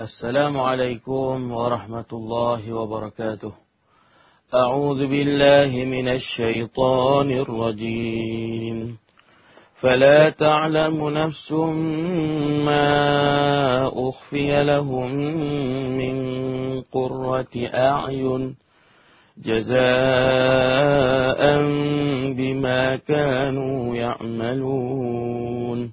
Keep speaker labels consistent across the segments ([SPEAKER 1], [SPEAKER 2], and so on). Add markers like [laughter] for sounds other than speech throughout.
[SPEAKER 1] السلام عليكم ورحمة الله وبركاته. أعوذ بالله من الشيطان الرجيم. فلا تعلم نفس ما أخفي لهم من قرة أعين جزاء بما كانوا يعملون.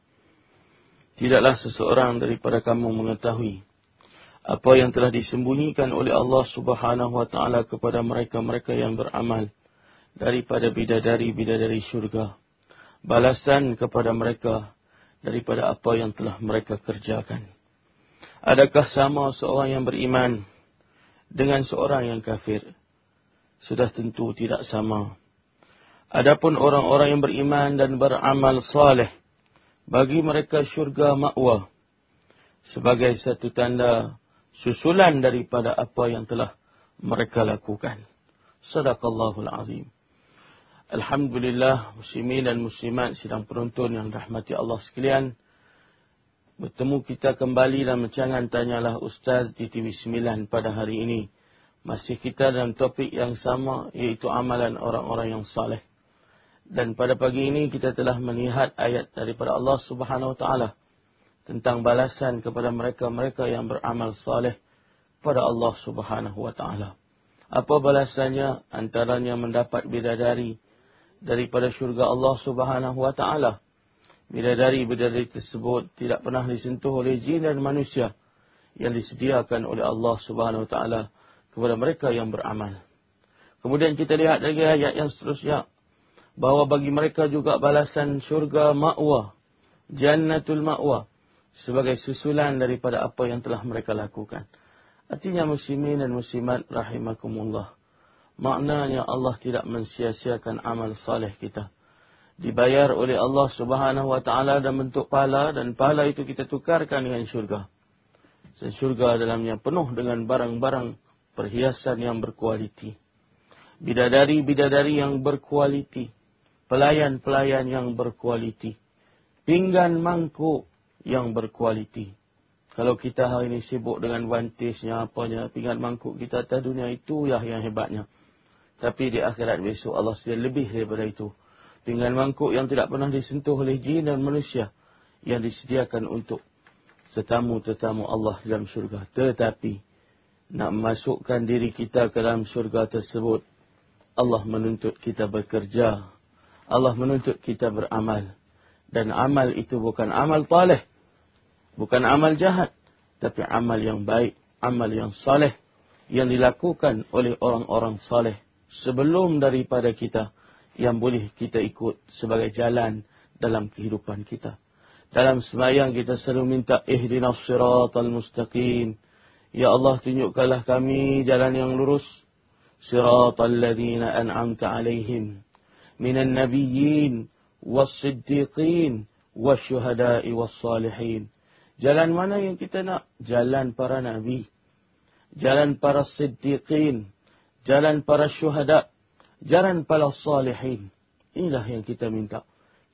[SPEAKER 1] Tidaklah seseorang daripada kamu mengetahui apa yang telah disembunyikan oleh Allah Subhanahu wa taala kepada mereka-mereka yang beramal daripada bidadari-bidadari syurga balasan kepada mereka daripada apa yang telah mereka kerjakan. Adakah sama seorang yang beriman dengan seorang yang kafir? Sudah tentu tidak sama. Adapun orang-orang yang beriman dan beramal saleh, bagi mereka syurga ma'wa sebagai satu tanda susulan daripada apa yang telah mereka lakukan. Sadaqallahul azim. Alhamdulillah muslimin dan muslimat sidang penonton yang rahmati Allah sekalian. Bertemu kita kembali dalam mencangan tanyalah Ustaz di TV 9 pada hari ini. Masih kita dalam topik yang sama iaitu amalan orang-orang yang saleh. Dan pada pagi ini kita telah melihat ayat daripada Allah Subhanahu Wa Taala tentang balasan kepada mereka-mereka yang beramal saleh pada Allah Subhanahu Wa Taala. Apa balasannya? Antaranya mendapat bidadari daripada syurga Allah Subhanahu wa taala. Bidadari-bidadari tersebut tidak pernah disentuh oleh jin dan manusia yang disediakan oleh Allah Subhanahu wa taala kepada mereka yang beramal. Kemudian kita lihat lagi ayat yang seterusnya bahawa bagi mereka juga balasan syurga ma'wa, jannatul ma'wa sebagai susulan daripada apa yang telah mereka lakukan. Artinya muslimin dan muslimat rahimakumullah. Maknanya Allah tidak mensia-siakan amal saleh kita. Dibayar oleh Allah subhanahu wa ta'ala dan bentuk pahala dan pahala itu kita tukarkan dengan syurga. Dan syurga dalamnya penuh dengan barang-barang perhiasan yang berkualiti. Bidadari-bidadari yang berkualiti. Pelayan-pelayan yang berkualiti. Pinggan mangkuk yang berkualiti. Kalau kita hari ini sibuk dengan vantage-nya, apanya, pinggan mangkuk kita atas dunia itu yang hebatnya. Tapi di akhirat besok Allah sedia lebih daripada itu. Dengan mangkuk yang tidak pernah disentuh oleh jin dan manusia. Yang disediakan untuk tetamu-tetamu Allah dalam syurga. Tetapi nak masukkan diri kita ke dalam syurga tersebut. Allah menuntut kita bekerja. Allah menuntut kita beramal. Dan amal itu bukan amal taleh. Bukan amal jahat. Tapi amal yang baik. Amal yang saleh. Yang dilakukan oleh orang-orang saleh sebelum daripada kita yang boleh kita ikut sebagai jalan dalam kehidupan kita. Dalam semayang kita selalu minta ihdinas siratal mustaqim. Ya Allah tunjukkanlah kami jalan yang lurus. Siratal ladhina an'amta alaihim. Minan nabiyyin was-siddiqin was-syuhada'i was-salihin. Jalan mana yang kita nak? Jalan para nabi. Jalan para siddiqin jalan para syuhada, jalan para salihin. Inilah yang kita minta.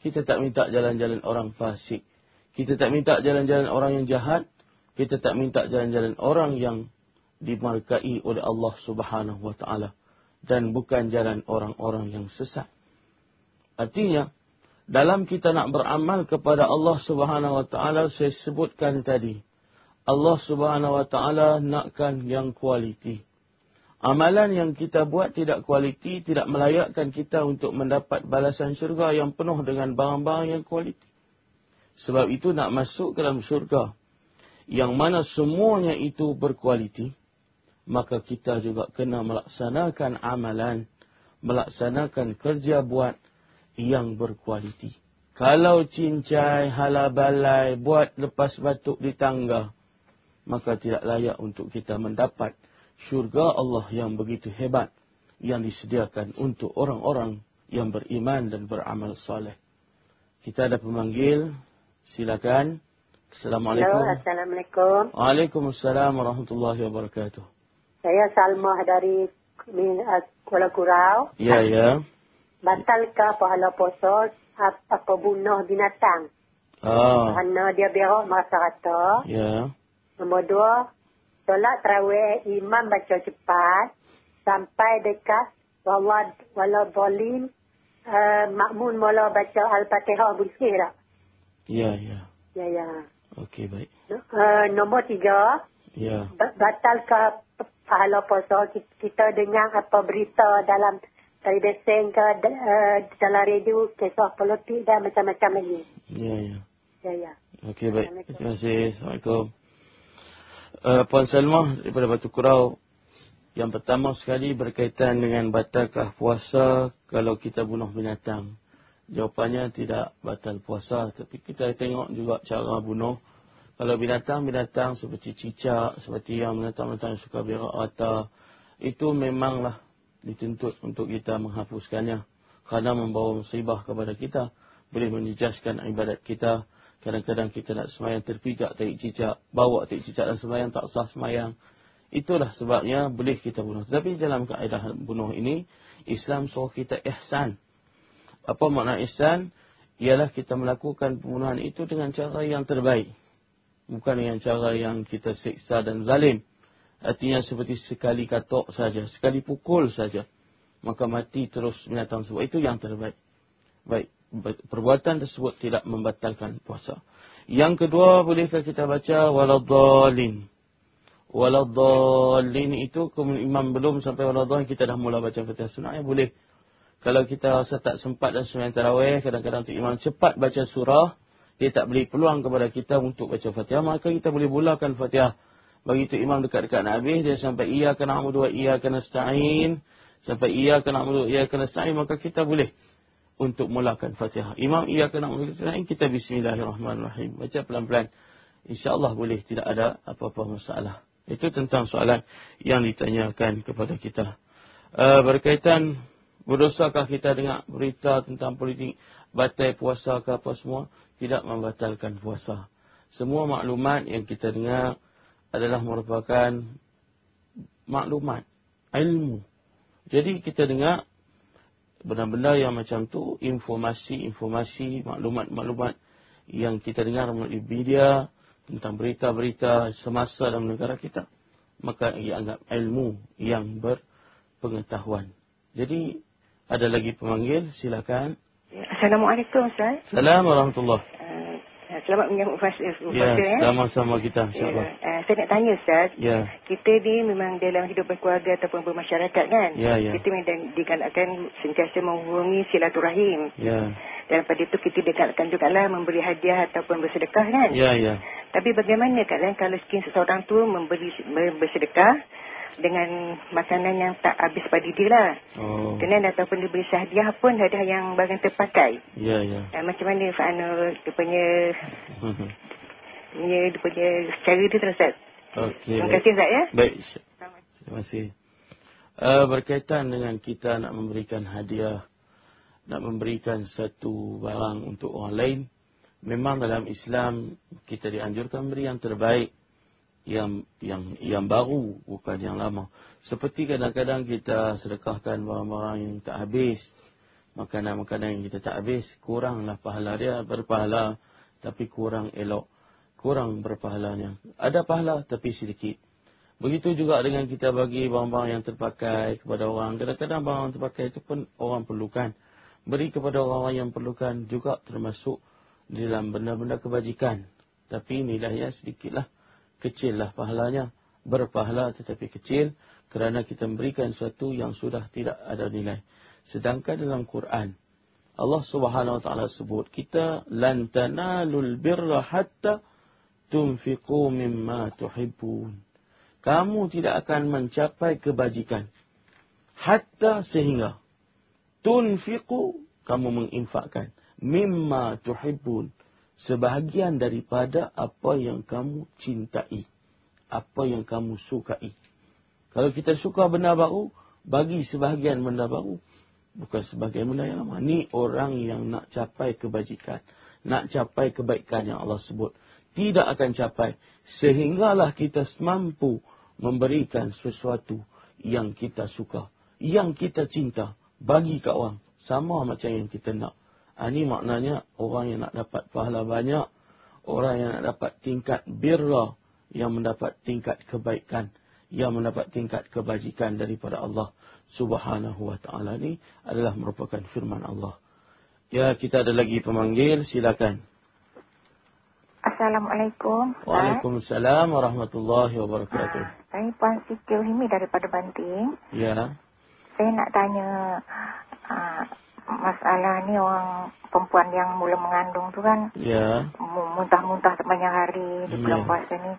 [SPEAKER 1] Kita tak minta jalan-jalan orang fasik. Kita tak minta jalan-jalan orang yang jahat. Kita tak minta jalan-jalan orang yang dimarkai oleh Allah Subhanahu wa taala dan bukan jalan orang-orang yang sesat. Artinya dalam kita nak beramal kepada Allah Subhanahu wa taala saya sebutkan tadi Allah Subhanahu wa taala nakkan yang kualiti amalan yang kita buat tidak kualiti, tidak melayakkan kita untuk mendapat balasan syurga yang penuh dengan barang-barang yang kualiti. Sebab itu nak masuk ke dalam syurga yang mana semuanya itu berkualiti, maka kita juga kena melaksanakan amalan, melaksanakan kerja buat yang berkualiti. Kalau cincai, halabalai, buat lepas batuk di tangga, maka tidak layak untuk kita mendapat syurga Allah yang begitu hebat yang disediakan untuk orang-orang yang beriman dan beramal soleh. Kita ada pemanggil. Silakan. Assalamualaikum.
[SPEAKER 2] Halo, Assalamualaikum.
[SPEAKER 1] Waalaikumsalam warahmatullahi wabarakatuh.
[SPEAKER 2] Saya Salma dari Kuala Kurau.
[SPEAKER 1] Ya, ya.
[SPEAKER 2] Batalkah pahala puasa apa bunuh binatang?
[SPEAKER 1] Ah.
[SPEAKER 2] Kerana dia berak merasa rata.
[SPEAKER 1] Ya.
[SPEAKER 2] Nombor dua, solat terawih imam baca cepat sampai dekat wala wala dolim uh, makmun mula baca al-fatihah bersih tak?
[SPEAKER 1] Ya, ya.
[SPEAKER 2] Ya, ya.
[SPEAKER 1] Okey, baik.
[SPEAKER 2] Uh, nombor tiga,
[SPEAKER 1] Ya.
[SPEAKER 2] batalkah pahala puasa kita dengar apa berita dalam televisi ke uh, dalam radio kisah politik dan macam-macam lagi.
[SPEAKER 1] Ya, ya.
[SPEAKER 2] Ya, ya.
[SPEAKER 1] Okey, baik. Terima kasih. Assalamualaikum. Uh, Puan Salmah daripada Batu Kurau. Yang pertama sekali berkaitan dengan batalkah puasa kalau kita bunuh binatang. Jawapannya tidak batal puasa. Tapi kita tengok juga cara bunuh. Kalau binatang-binatang seperti cicak, seperti yang binatang-binatang suka berak rata. Itu memanglah dituntut untuk kita menghapuskannya. Kerana membawa musibah kepada kita. Boleh menjejaskan ibadat kita. Kadang-kadang kita nak semayang terpijak tarik cicak. Bawa tarik cicak dan semayang tak sah semayang. Itulah sebabnya boleh kita bunuh. Tapi dalam kaedah bunuh ini, Islam suruh kita ihsan. Apa makna ihsan? Ialah kita melakukan pembunuhan itu dengan cara yang terbaik. Bukan dengan cara yang kita seksa dan zalim. Artinya seperti sekali katok saja, sekali pukul saja. Maka mati terus binatang tersebut. Itu yang terbaik. Baik perbuatan tersebut tidak membatalkan puasa. Yang kedua, bolehkah kita baca waladhalin? Waladhalin itu imam belum sampai waladhalin kita dah mula baca fatihah sunnah ya boleh. Kalau kita rasa tak sempat dan sembahyang tarawih, kadang-kadang untuk imam cepat baca surah, dia tak beri peluang kepada kita untuk baca fatihah, maka kita boleh mulakan fatihah. Begitu imam dekat-dekat nak habis, dia sampai iya kena amudu wa iya kena sta'in. Sampai iya kena amudu wa iya kena sta'in, maka kita boleh untuk mulakan Fatihah. Imam ia kena mulakan kita bismillahirrahmanirrahim. Baca pelan-pelan. Insya-Allah boleh tidak ada apa-apa masalah. Itu tentang soalan yang ditanyakan kepada kita. Uh, berkaitan berdosakah kita dengar berita tentang politik batal puasa ke apa semua tidak membatalkan puasa. Semua maklumat yang kita dengar adalah merupakan maklumat ilmu. Jadi kita dengar benda-benda yang macam tu, informasi-informasi, maklumat-maklumat yang kita dengar melalui media tentang berita-berita semasa dalam negara kita, maka ia anggap ilmu yang berpengetahuan. Jadi, ada lagi pemanggil, silakan.
[SPEAKER 2] Assalamualaikum Ustaz.
[SPEAKER 1] Assalamualaikum warahmatullahi
[SPEAKER 2] Selamat menyambut fasa
[SPEAKER 1] ya. Ya, sama-sama kita. Ya.
[SPEAKER 2] Uh, saya nak tanya Ustaz.
[SPEAKER 1] Ya.
[SPEAKER 2] Kita ni memang dalam hidup berkeluarga ataupun bermasyarakat kan.
[SPEAKER 1] Ya, ya.
[SPEAKER 2] Kita memang digalakkan sentiasa menghubungi silaturahim.
[SPEAKER 1] Ya.
[SPEAKER 2] Dan pada itu kita digalakkan juga lah memberi hadiah ataupun bersedekah kan.
[SPEAKER 1] Ya, ya.
[SPEAKER 2] Tapi bagaimana kan kalau seseorang tu memberi bersedekah dengan makanan yang tak habis pada dia lah. Oh. Kemudian ataupun dia beri hadiah pun hadiah yang barang terpakai.
[SPEAKER 1] Ya, ya.
[SPEAKER 2] Uh, macam mana Fa'ano dia punya, punya, dia punya cara dia terus Ustaz.
[SPEAKER 1] Okey.
[SPEAKER 2] Terima kasih Ustaz ya.
[SPEAKER 1] Baik. Terima kasih. Uh, berkaitan dengan kita nak memberikan hadiah, nak memberikan satu barang untuk orang lain, memang dalam Islam kita dianjurkan beri yang terbaik yang yang yang baru bukan yang lama. Seperti kadang-kadang kita sedekahkan barang-barang yang tak habis, makanan-makanan yang kita tak habis, kuranglah pahala dia berpahala tapi kurang elok, kurang berpahalanya. Ada pahala tapi sedikit. Begitu juga dengan kita bagi barang-barang yang terpakai kepada orang. Kadang-kadang barang yang terpakai itu pun orang perlukan. Beri kepada orang-orang yang perlukan juga termasuk dalam benda-benda kebajikan. Tapi nilainya sedikitlah kecillah pahalanya. Berpahala tetapi kecil kerana kita memberikan sesuatu yang sudah tidak ada nilai. Sedangkan dalam Quran, Allah subhanahu wa ta'ala sebut, kita lan tanalul birra hatta tunfiqu mimma tuhibbun. Kamu tidak akan mencapai kebajikan. Hatta sehingga tunfiqu kamu menginfakkan mimma tuhibbun sebahagian daripada apa yang kamu cintai, apa yang kamu sukai. Kalau kita suka benda baru, bagi sebahagian benda baru. Bukan sebahagian benda yang lama. Ini orang yang nak capai kebajikan. Nak capai kebaikan yang Allah sebut. Tidak akan capai. Sehinggalah kita mampu memberikan sesuatu yang kita suka. Yang kita cinta. Bagi kat orang. Sama macam yang kita nak. Ini ha, maknanya orang yang nak dapat pahala banyak. Orang yang nak dapat tingkat birra. Yang mendapat tingkat kebaikan yang mendapat tingkat kebajikan daripada Allah Subhanahu wa taala ini adalah merupakan firman Allah. Ya, kita ada lagi pemanggil, silakan.
[SPEAKER 3] Assalamualaikum.
[SPEAKER 1] Waalaikumsalam warahmatullahi wabarakatuh.
[SPEAKER 3] Saya Puan Siti Himi daripada Banting.
[SPEAKER 1] Ya.
[SPEAKER 3] Saya nak tanya uh, masalah ni orang perempuan yang mula mengandung tu kan.
[SPEAKER 1] Ya.
[SPEAKER 3] Muntah-muntah sepanjang hari di bulan ya. puasa ni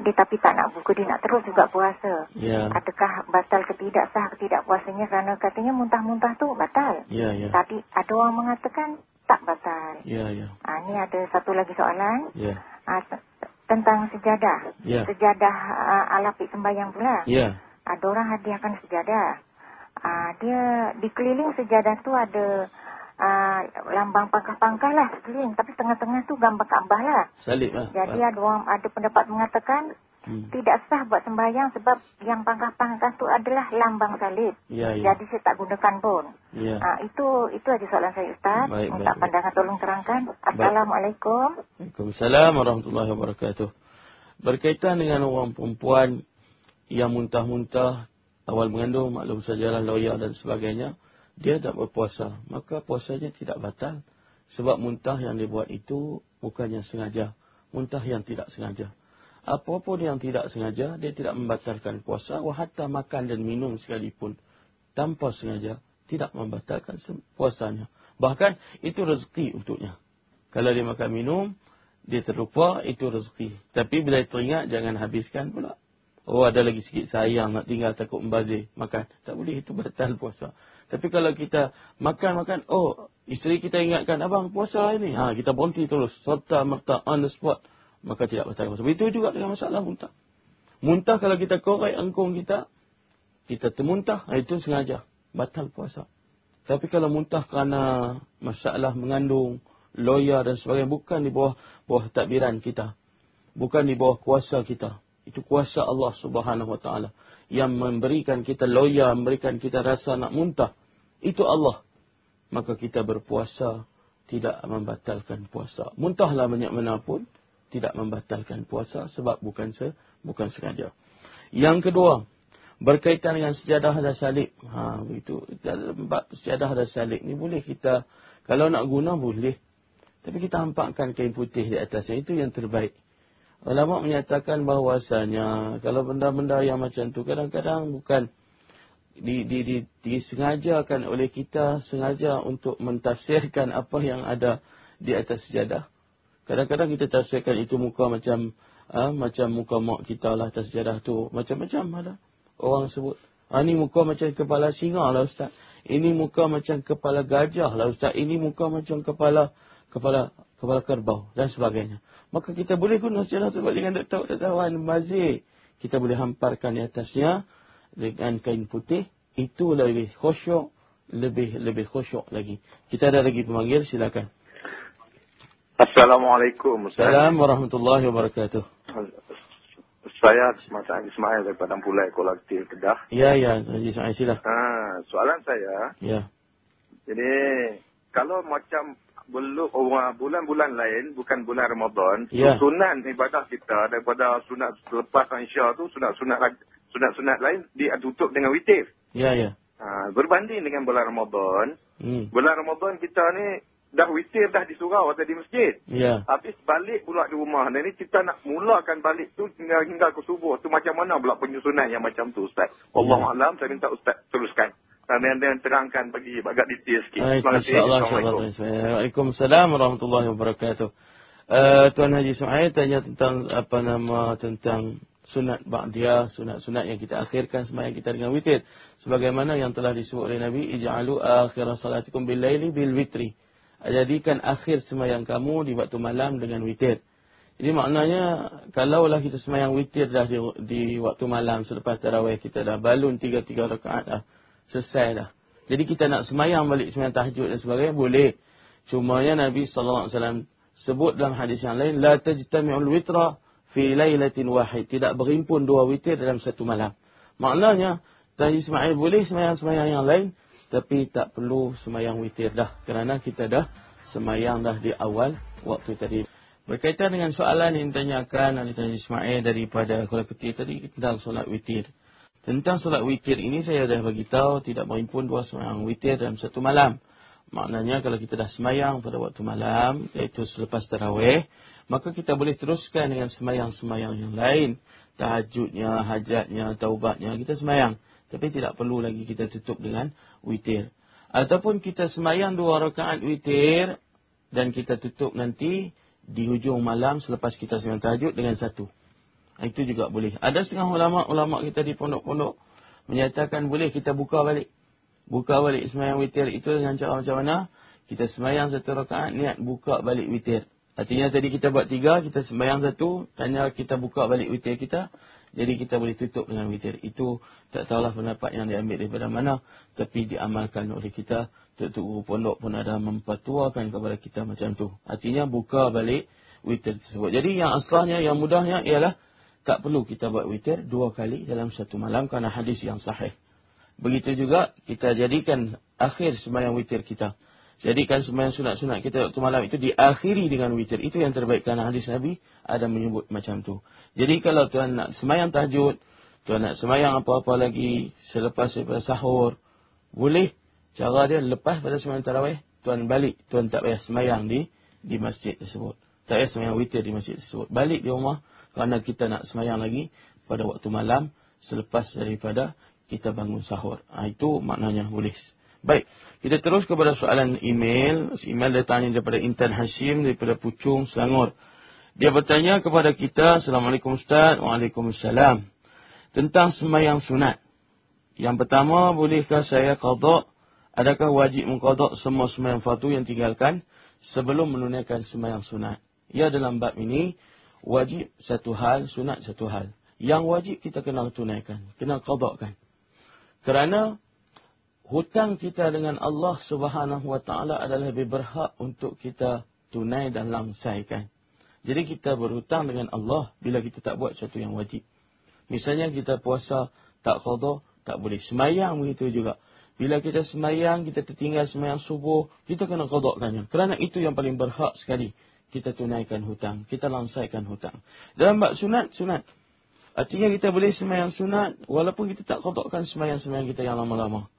[SPEAKER 3] dia tapi tak nak buka, dia nak terus juga puasa.
[SPEAKER 1] Ya.
[SPEAKER 3] Adakah batal ke tidak sah ke tidak puasanya kerana katanya muntah-muntah tu batal.
[SPEAKER 1] Ya, ya.
[SPEAKER 3] Tapi ada orang mengatakan tak batal.
[SPEAKER 1] Ya, ya.
[SPEAKER 3] Ha, ini ada satu lagi soalan.
[SPEAKER 1] Ya.
[SPEAKER 3] Ha, tentang sejadah.
[SPEAKER 1] Ya.
[SPEAKER 3] Sejadah uh, alapik sembahyang pula.
[SPEAKER 1] Ya.
[SPEAKER 3] Ada orang hadiahkan sejadah. Ha, dia dikeliling sejadah tu ada uh, lambang pangkah-pangkah lah sekeliling. Tapi tengah-tengah tu gambar Kaabah lah.
[SPEAKER 1] Salib lah.
[SPEAKER 3] Jadi ada orang ada pendapat mengatakan hmm. tidak sah buat sembahyang sebab yang pangkah-pangkah tu adalah lambang salib.
[SPEAKER 1] Ya, ya.
[SPEAKER 3] Jadi saya tak gunakan pun.
[SPEAKER 1] Ya.
[SPEAKER 3] Uh, itu itu aja soalan saya Ustaz. Baik, Minta baik, pandangan baik. tolong terangkan. Assalamualaikum.
[SPEAKER 1] Waalaikumsalam warahmatullahi wabarakatuh. Berkaitan dengan orang perempuan yang muntah-muntah awal mengandung, maklum sajalah loya dan sebagainya dia tak berpuasa, maka puasanya tidak batal. Sebab muntah yang dia buat itu bukannya sengaja. Muntah yang tidak sengaja. Apapun yang tidak sengaja, dia tidak membatalkan puasa. Wahatta makan dan minum sekalipun tanpa sengaja, tidak membatalkan puasanya. Bahkan itu rezeki untuknya. Kalau dia makan minum, dia terlupa, itu rezeki. Tapi bila teringat, jangan habiskan pula. Oh ada lagi sikit sayang nak tinggal takut membazir makan. Tak boleh itu batal puasa. Tapi kalau kita makan-makan, oh, isteri kita ingatkan, abang puasa ini. Ha, kita berhenti terus. Serta merta on the spot. Maka tidak batal puasa. Itu juga dengan masalah muntah. Muntah kalau kita korek angkung kita, kita termuntah, ha, itu sengaja. Batal puasa. Tapi kalau muntah kerana masalah mengandung, loya dan sebagainya, bukan di bawah bawah takbiran kita. Bukan di bawah kuasa kita. Itu kuasa Allah subhanahu wa ta'ala. Yang memberikan kita loya, memberikan kita rasa nak muntah. Itu Allah. Maka kita berpuasa tidak membatalkan puasa. Muntahlah banyak mana pun tidak membatalkan puasa sebab bukan se bukan sengaja. Yang kedua, berkaitan dengan sejadah dan salib. Ha, itu sejadah dan salib ni boleh kita kalau nak guna boleh. Tapi kita hampakkan kain putih di atasnya itu yang terbaik. Ulama menyatakan bahawasanya kalau benda-benda yang macam tu kadang-kadang bukan di, di, di, disengajakan oleh kita sengaja untuk mentafsirkan [laughs] apa yang ada di atas sejadah. Kadang-kadang kita tafsirkan itu muka macam ah, macam muka mak kita lah atas sejadah tu. Macam-macam ada. Orang sebut. Ah, ini muka macam kepala singa lah Ustaz. Ini muka macam kepala gajah lah Ustaz. Ini muka macam kepala kepala kepala kerbau dan sebagainya. Maka kita boleh guna sejadah sebab dengan tahu mazir. Kita boleh hamparkan di atasnya dengan kain putih itu lebih khusyuk lebih lebih khusyuk lagi kita ada lagi pemanggil silakan
[SPEAKER 4] Assalamualaikum
[SPEAKER 1] Assalamualaikum warahmatullahi wabarakatuh
[SPEAKER 4] saya Masa Ismail daripada Pulai Kolaktif Kedah.
[SPEAKER 1] Ya, ya, Haji Ismail sila.
[SPEAKER 4] Ha, soalan saya.
[SPEAKER 1] Ya.
[SPEAKER 4] Jadi, kalau macam belum bulan-bulan lain, bukan bulan Ramadan,
[SPEAKER 1] ya.
[SPEAKER 4] sunan ibadah kita daripada sunat selepas Aisyah tu, sunat-sunat sunat-sunat lain dia tutup dengan witir.
[SPEAKER 1] Ya, ya.
[SPEAKER 4] Ha, berbanding dengan bulan Ramadan,
[SPEAKER 1] hmm.
[SPEAKER 4] bulan Ramadan kita ni dah witir dah di surau atau di masjid.
[SPEAKER 1] Ya.
[SPEAKER 4] Habis balik pula di rumah. Dan ni kita nak mulakan balik tu hingga, hingga ke subuh. Tu macam mana pula penyusunan yang macam tu Ustaz? Ya. Alam, saya minta Ustaz teruskan. Dan yang terangkan bagi agak detail sikit.
[SPEAKER 1] Terima kasih. Assalamualaikum. Waalaikumsalam warahmatullahi wabarakatuh. Uh, Tuan Haji Suhaib tanya tentang apa nama tentang sunat ba'diyah, sunat-sunat yang kita akhirkan sembahyang kita dengan witir. Sebagaimana yang telah disebut oleh Nabi, ij'alu akhir salatikum bil laili bil witri. Jadikan akhir sembahyang kamu di waktu malam dengan witir. Jadi maknanya kalaulah kita semayang witir dah di, di waktu malam selepas tarawih kita dah balun tiga-tiga rakaat dah selesai dah. Jadi kita nak semayang balik semayang tahajud dan sebagainya boleh. Cuma ya Nabi sallallahu alaihi wasallam sebut dalam hadis yang lain la tajtami'ul witra fi lailatin wahid tidak berhimpun dua witir dalam satu malam. Maknanya Tahi Ismail boleh semayang-semayang yang lain tapi tak perlu semayang witir dah kerana kita dah semayang dah di awal waktu tadi. Berkaitan dengan soalan yang ditanyakan oleh Taji Ismail daripada Kuala Ketir tadi tentang solat witir. Tentang solat witir ini saya dah bagi tahu tidak berhimpun dua semayang witir dalam satu malam. Maknanya kalau kita dah semayang pada waktu malam, iaitu selepas tarawih, maka kita boleh teruskan dengan semayang-semayang yang lain. Tahajudnya, hajatnya, taubatnya, kita semayang. Tapi tidak perlu lagi kita tutup dengan witir. Ataupun kita semayang dua rakaat witir dan kita tutup nanti di hujung malam selepas kita semayang tahajud dengan satu. Itu juga boleh. Ada setengah ulama-ulama kita di pondok-pondok menyatakan boleh kita buka balik. Buka balik semayang witir itu dengan cara macam mana? Kita semayang satu rakaat, niat buka balik witir. Artinya tadi kita buat tiga, kita semayang satu, tanya kita buka balik witir kita. Jadi kita boleh tutup dengan witir. Itu tak tahulah pendapat yang diambil daripada mana. Tapi diamalkan oleh kita. Tuk-tuk guru pondok pun ada mempatuakan kepada kita macam tu. Artinya buka balik witir tersebut. Jadi yang asalnya, yang mudahnya ialah tak perlu kita buat witir dua kali dalam satu malam kerana hadis yang sahih. Begitu juga kita jadikan akhir sembahyang witir kita. Jadikan sembahyang sunat-sunat kita waktu malam itu diakhiri dengan witir. Itu yang terbaik kerana hadis Nabi ada menyebut macam tu. Jadi kalau tuan nak sembahyang tahajud, tuan nak sembahyang apa-apa lagi selepas daripada sahur, boleh. Cara dia lepas pada sembahyang tarawih, tuan balik. Tuan tak payah sembahyang di di masjid tersebut. Tak payah sembahyang witir di masjid tersebut. Balik di rumah kerana kita nak sembahyang lagi pada waktu malam selepas daripada kita bangun sahur. Ha, itu maknanya boleh. Baik. Kita terus kepada soalan email. Email datangnya daripada Intan Hashim daripada Pucung, Selangor. Dia bertanya kepada kita, Assalamualaikum Ustaz, Waalaikumsalam. Tentang semayang sunat. Yang pertama, bolehkah saya qadok? Adakah wajib mengqadok semua semayang fardu yang tinggalkan sebelum menunaikan semayang sunat? Ya dalam bab ini, wajib satu hal, sunat satu hal. Yang wajib kita kena tunaikan, kena qadokkan. Kerana hutang kita dengan Allah Subhanahu Wa Taala adalah lebih berhak untuk kita tunai dan langsaikan. Jadi kita berhutang dengan Allah bila kita tak buat sesuatu yang wajib. Misalnya kita puasa tak qada, tak boleh semayang begitu juga. Bila kita semayang, kita tertinggal semayang subuh, kita kena qadakannya. Kerana itu yang paling berhak sekali kita tunaikan hutang, kita langsaikan hutang. Dalam bab sunat, sunat. Artinya kita boleh semayang sunat walaupun kita tak qadakan semayang-semayang kita yang lama-lama.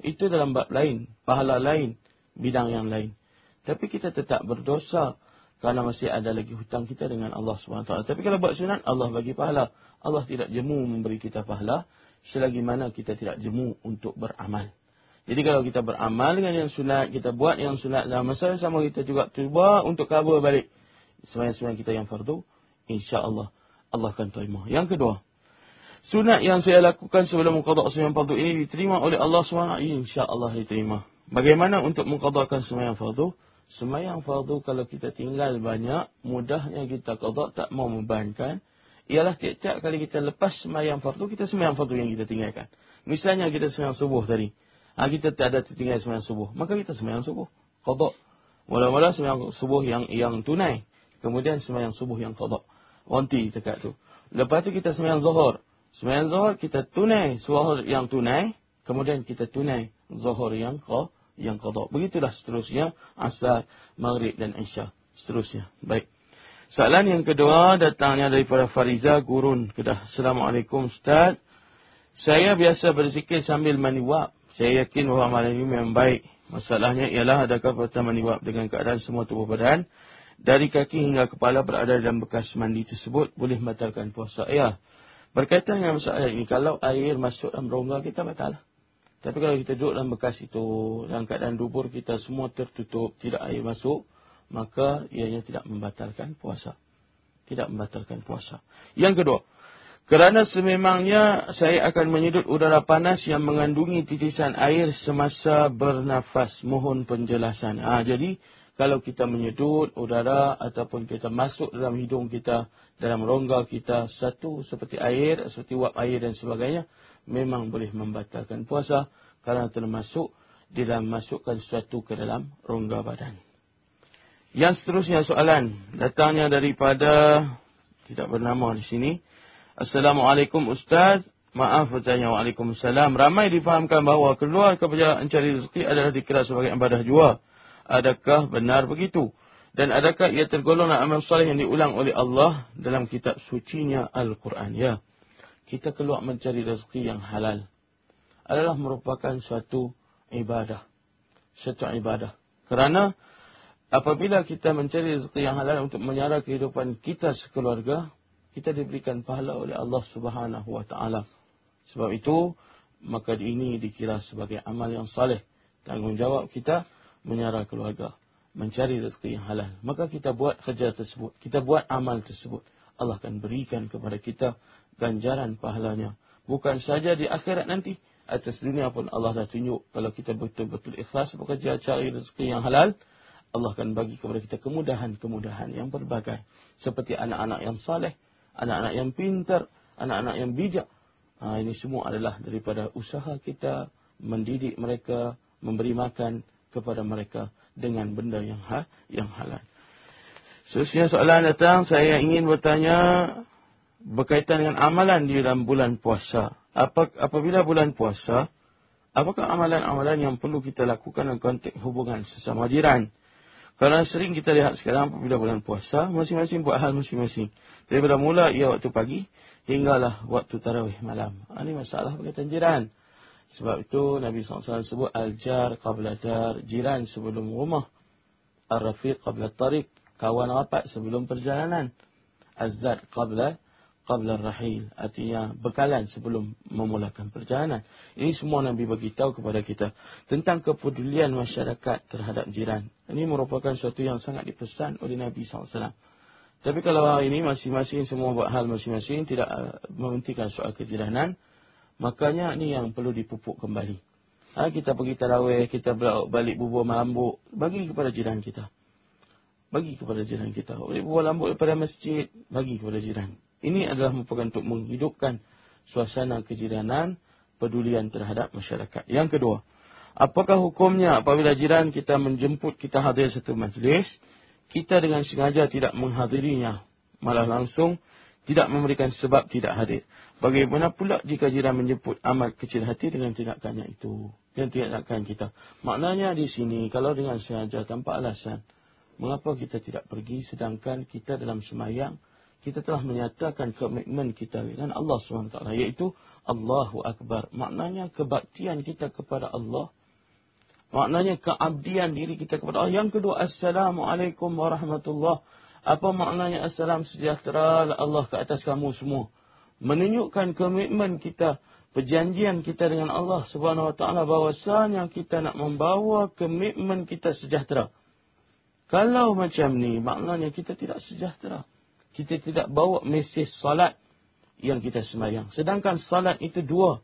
[SPEAKER 1] Itu dalam bab lain, pahala lain, bidang yang lain. Tapi kita tetap berdosa kerana masih ada lagi hutang kita dengan Allah SWT. Tapi kalau buat sunat, Allah bagi pahala. Allah tidak jemu memberi kita pahala selagi mana kita tidak jemu untuk beramal. Jadi kalau kita beramal dengan yang sunat, kita buat yang sunat dalam masa yang sama kita juga cuba untuk cover balik semayang-semayang kita yang fardu, insya-Allah Allah akan terima. Yang kedua, sunat yang saya lakukan sebelum mengqada sembahyang fardu ini diterima oleh Allah SWT insya-Allah diterima. Bagaimana untuk mengqadakan sembahyang fardu? Sembahyang fardu kalau kita tinggal banyak, mudahnya kita qada tak mau membebankan. Ialah tiap-tiap kali kita lepas sembahyang fardu, kita sembahyang fardu yang kita tinggalkan. Misalnya kita sembahyang subuh tadi. Ha, kita tak ada tertinggal sembahyang subuh. Maka kita sembahyang subuh. Qada. Mula-mula sembahyang subuh yang yang tunai. Kemudian sembahyang subuh yang qada. Wanti dekat tu. Lepas tu kita sembahyang zuhur. Sembahyang zuhur kita tunai zuhur yang tunai, kemudian kita tunai zuhur yang qada, yang qada. Begitulah seterusnya asar, maghrib dan isya. Seterusnya. Baik. Soalan yang kedua datangnya daripada Fariza Gurun Kedah. Assalamualaikum Ustaz. Saya biasa berzikir sambil maniwab. Saya yakin bahawa amalan ini memang baik. Masalahnya ialah adakah pertama maniwab dengan keadaan semua tubuh badan dari kaki hingga kepala berada dalam bekas mandi tersebut boleh membatalkan puasa. Ya. Berkaitan dengan masalah ini, kalau air masuk dalam rongga kita, batal. Tapi kalau kita duduk dalam bekas itu, dalam keadaan dubur kita semua tertutup, tidak air masuk, maka ianya tidak membatalkan puasa. Tidak membatalkan puasa. Yang kedua, kerana sememangnya saya akan menyedut udara panas yang mengandungi titisan air semasa bernafas. Mohon penjelasan. Ha, jadi, Kalau kita menyedut udara ataupun kita masuk dalam hidung kita, dalam rongga kita, satu seperti air, seperti wap air dan sebagainya, memang boleh membatalkan puasa kerana termasuk di dalam masukkan sesuatu ke dalam rongga badan. Yang seterusnya soalan datangnya daripada tidak bernama di sini. Assalamualaikum Ustaz. Maaf bertanya Waalaikumsalam. Ramai difahamkan bahawa keluar kepada mencari rezeki adalah dikira sebagai ibadah jua. Adakah benar begitu? Dan adakah ia tergolong amal salih yang diulang oleh Allah dalam kitab sucinya Al-Quran? Ya. Kita keluar mencari rezeki yang halal. Adalah merupakan suatu ibadah. Suatu ibadah. Kerana apabila kita mencari rezeki yang halal untuk menyara kehidupan kita sekeluarga, kita diberikan pahala oleh Allah Subhanahu Wa Taala. Sebab itu, maka ini dikira sebagai amal yang saleh. Tanggungjawab kita menyara keluarga. Mencari rezeki yang halal. Maka kita buat kerja tersebut. Kita buat amal tersebut. Allah akan berikan kepada kita ganjaran pahalanya. Bukan saja di akhirat nanti. Atas dunia pun Allah dah tunjuk. Kalau kita betul-betul ikhlas bekerja cari rezeki yang halal. Allah akan bagi kepada kita kemudahan-kemudahan yang berbagai. Seperti anak-anak yang saleh. Anak-anak yang pintar. Anak-anak yang bijak. Ha, ini semua adalah daripada usaha kita mendidik mereka, memberi makan kepada mereka dengan benda yang ha, yang halal. Seterusnya soalan datang, saya ingin bertanya berkaitan dengan amalan di dalam bulan puasa. Apa, apabila bulan puasa, apakah amalan-amalan yang perlu kita lakukan dalam konteks hubungan sesama jiran? Kerana sering kita lihat sekarang apabila bulan puasa, masing-masing buat hal masing-masing. Daripada mula ia waktu pagi, hinggalah waktu tarawih malam. Ah, ini masalah berkaitan jiran. Sebab itu Nabi SAW sebut al-jar qabla dar, jiran sebelum rumah. Al-rafiq qabla tarik, kawan rapat sebelum perjalanan. Az-zad qabla qabla rahil, artinya bekalan sebelum memulakan perjalanan. Ini semua Nabi beritahu kepada kita tentang kepedulian masyarakat terhadap jiran. Ini merupakan sesuatu yang sangat dipesan oleh Nabi SAW. Tapi kalau ini masing-masing semua buat hal masing-masing tidak uh, menghentikan soal kejiranan, makanya ini yang perlu dipupuk kembali. Ha, kita pergi tarawih, kita balik bubur malambuk, bagi kepada jiran kita. Bagi kepada jiran kita. Balik bubur malambuk daripada masjid, bagi kepada jiran. Ini adalah merupakan untuk menghidupkan suasana kejiranan, pedulian terhadap masyarakat. Yang kedua, apakah hukumnya apabila jiran kita menjemput kita hadir satu majlis, kita dengan sengaja tidak menghadirinya, malah langsung tidak memberikan sebab tidak hadir. Bagaimana pula jika jiran menjemput amat kecil hati dengan tindakannya itu? Yang tindakan kita. Maknanya di sini, kalau dengan sengaja tanpa alasan, mengapa kita tidak pergi sedangkan kita dalam semayang, kita telah menyatakan komitmen kita dengan Allah SWT. Iaitu Allahu Akbar. Maknanya kebaktian kita kepada Allah Maknanya keabdian diri kita kepada Allah. Yang kedua, Assalamualaikum warahmatullahi Apa maknanya Assalam sejahtera Allah ke atas kamu semua. Menunjukkan komitmen kita, perjanjian kita dengan Allah ta'ala bahawasanya kita nak membawa komitmen kita sejahtera. Kalau macam ni, maknanya kita tidak sejahtera. Kita tidak bawa mesej salat yang kita semayang. Sedangkan salat itu dua.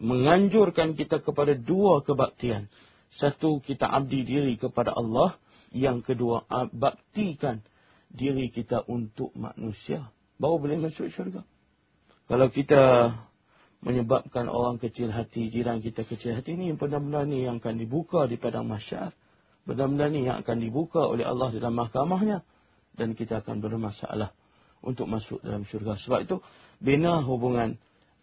[SPEAKER 1] Menganjurkan kita kepada dua kebaktian. Satu, kita abdi diri kepada Allah. Yang kedua, baktikan diri kita untuk manusia. Baru boleh masuk syurga. Kalau kita menyebabkan orang kecil hati, jiran kita kecil hati, ini benda-benda ni yang akan dibuka di padang masyar. Benda-benda ni yang akan dibuka oleh Allah dalam mahkamahnya. Dan kita akan bermasalah untuk masuk dalam syurga. Sebab itu, bina hubungan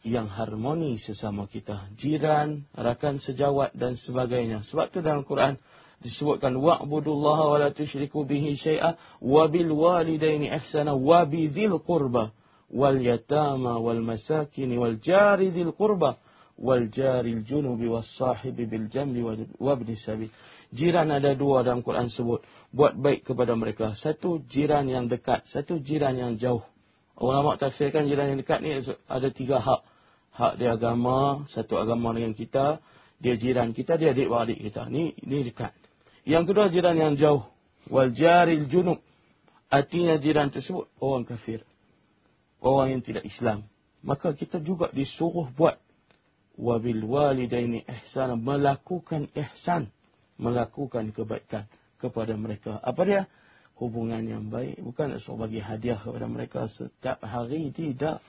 [SPEAKER 1] yang harmoni sesama kita. Jiran, rakan sejawat dan sebagainya. Sebab tu dalam Quran disebutkan wa'budullaha wa la tusyriku bihi syai'a wa bil walidaini ihsana wa bizil qurba wal yatama wal masakin wal jari zil qurba wal jari al junubi was sahibi bil jambi wa ibn sabil. Jiran ada dua dalam Quran sebut. Buat baik kepada mereka. Satu jiran yang dekat. Satu jiran yang jauh. Orang lama tafsirkan jiran yang dekat ni ada tiga hak hak dia agama, satu agama dengan kita, dia jiran kita, dia adik-adik kita. Ni ni dekat. Yang kedua jiran yang jauh. Wal jaril junub. Artinya jiran tersebut orang kafir. Orang yang tidak Islam. Maka kita juga disuruh buat wabil walidaini ihsan melakukan ihsan, melakukan kebaikan kepada mereka. Apa dia? Hubungan yang baik. Bukan nak suruh bagi hadiah kepada mereka setiap hari. Tidak.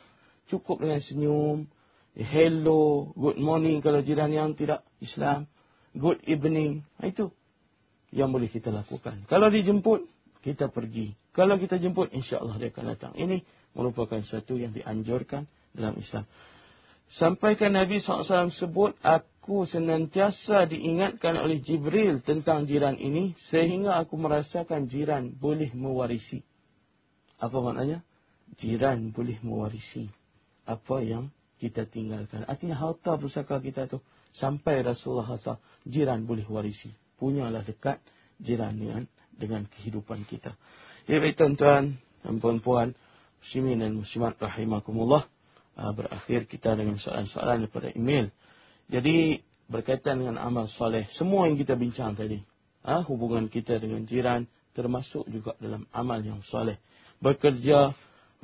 [SPEAKER 1] Cukup dengan senyum. Hello. Good morning kalau jiran yang tidak Islam. Good evening. Itu yang boleh kita lakukan. Kalau dijemput, kita pergi. Kalau kita jemput, insya Allah dia akan datang. Ini merupakan satu yang dianjurkan dalam Islam. Sampaikan Nabi SAW sebut, aku senantiasa diingatkan oleh Jibril tentang jiran ini, sehingga aku merasakan jiran boleh mewarisi. Apa maknanya? Jiran boleh mewarisi apa yang kita tinggalkan. Artinya harta pusaka kita tu sampai Rasulullah SAW, jiran boleh warisi. Punyalah dekat jiran dengan, dengan kehidupan kita. Ya baik tuan-tuan dan puan-puan, muslimin dan muslimat rahimakumullah. Ah, berakhir kita dengan soalan-soalan daripada email. Jadi berkaitan dengan amal soleh, semua yang kita bincang tadi, ah, hubungan kita dengan jiran termasuk juga dalam amal yang soleh. Bekerja,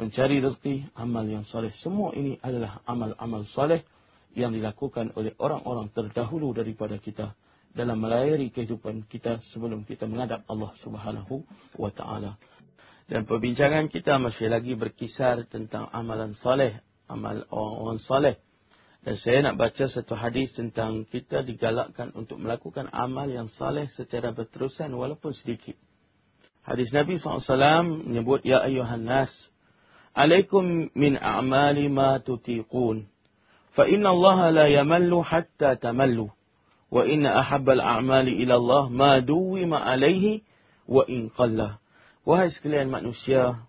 [SPEAKER 1] mencari rezeki, amal yang soleh. Semua ini adalah amal-amal soleh yang dilakukan oleh orang-orang terdahulu daripada kita dalam melayari kehidupan kita sebelum kita menghadap Allah Subhanahu wa taala. Dan perbincangan kita masih lagi berkisar tentang amalan soleh, amal orang-orang soleh. Dan saya nak baca satu hadis tentang kita digalakkan untuk melakukan amal yang soleh secara berterusan walaupun sedikit. Hadis Nabi SAW menyebut, Ya ayuhan nas, alaikum min a'mali ma tutiqun. Fa inna Allah la yamallu hatta tamallu. Wa inna ahabbal a'mali ila Allah ma duwima alaihi wa in qallah. Wahai sekalian manusia,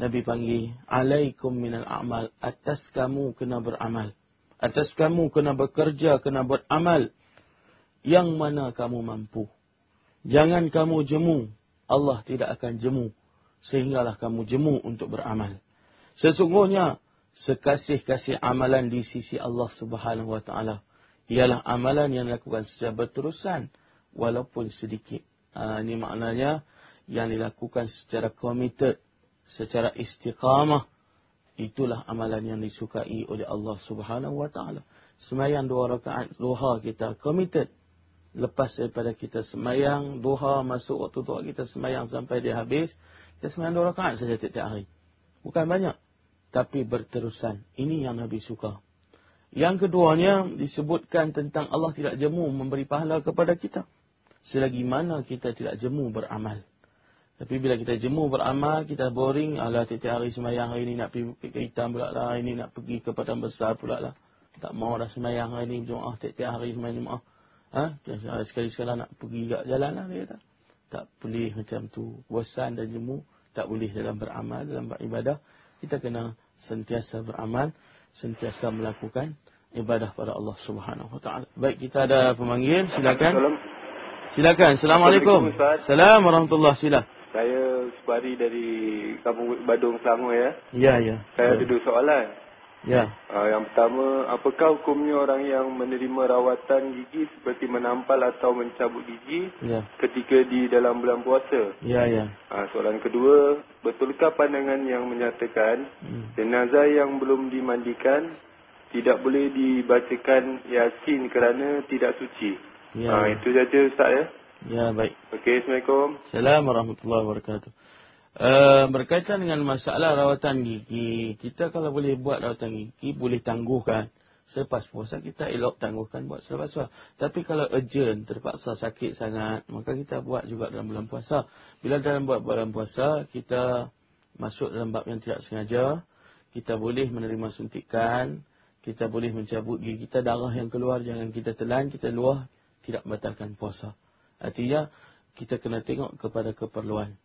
[SPEAKER 1] Nabi panggil, alaikum minal amal. Atas kamu kena beramal. Atas kamu kena bekerja, kena beramal. Yang mana kamu mampu. Jangan kamu jemu. Allah tidak akan jemu. Sehinggalah kamu jemu untuk beramal. Sesungguhnya, sekasih-kasih amalan di sisi Allah subhanahu wa ta'ala. Ialah amalan yang dilakukan secara berterusan. Walaupun sedikit. Ha, ini maknanya yang dilakukan secara committed secara istiqamah itulah amalan yang disukai oleh Allah Subhanahu wa taala. Semayang dua rakaat duha kita committed. Lepas daripada kita semayang duha masuk waktu duha kita semayang sampai dia habis, kita semayang dua rakaat saja tiap-tiap hari. Bukan banyak, tapi berterusan. Ini yang Nabi suka. Yang keduanya disebutkan tentang Allah tidak jemu memberi pahala kepada kita. Selagi mana kita tidak jemu beramal. Tapi bila kita jemu beramal, kita boring. Alah, tiap-tiap hari semayang hari ini nak pergi ke hitam pula lah. Hari ini nak pergi ke padang besar pula lah. Tak mau dah semayang hari ini. Jum'ah tiap-tiap hari semayang Jum'ah. Ha? Sekali-sekala nak pergi kat jalan lah. Dia kata. Tak boleh macam tu. Bosan dan jemu. Tak boleh dalam beramal, dalam beribadah. Kita kena sentiasa beramal. Sentiasa melakukan ibadah pada Allah Subhanahu Wa Taala. Baik, kita ada pemanggil. Silakan. Silakan. Assalamualaikum. Assalamualaikum warahmatullahi wabarakatuh.
[SPEAKER 5] Saya Subari dari Kampung Badung Selangor ya.
[SPEAKER 1] Ya, ya.
[SPEAKER 5] Saya ada dua soalan.
[SPEAKER 1] Ya.
[SPEAKER 5] Uh, yang pertama, apakah hukumnya orang yang menerima rawatan gigi seperti menampal atau mencabut gigi
[SPEAKER 1] ya.
[SPEAKER 5] ketika di dalam bulan puasa?
[SPEAKER 1] Ya, ya.
[SPEAKER 5] Uh, soalan kedua, betulkah pandangan yang menyatakan hmm. jenazah yang belum dimandikan tidak boleh dibacakan yasin kerana tidak suci? Ya. Uh, itu saja Ustaz ya.
[SPEAKER 1] Ya, baik.
[SPEAKER 5] Okey, Assalamualaikum.
[SPEAKER 1] Assalamualaikum warahmatullahi wabarakatuh. Uh, berkaitan dengan masalah rawatan gigi, kita kalau boleh buat rawatan gigi, boleh tangguhkan. Selepas puasa, kita elok tangguhkan buat selepas puasa. Tapi kalau urgent, terpaksa sakit sangat, maka kita buat juga dalam bulan puasa. Bila dalam buat bulan puasa, kita masuk dalam bab yang tidak sengaja, kita boleh menerima suntikan, kita boleh mencabut gigi kita, darah yang keluar, jangan kita telan, kita luah, tidak membatalkan puasa. Artinya kita kena tengok kepada keperluan.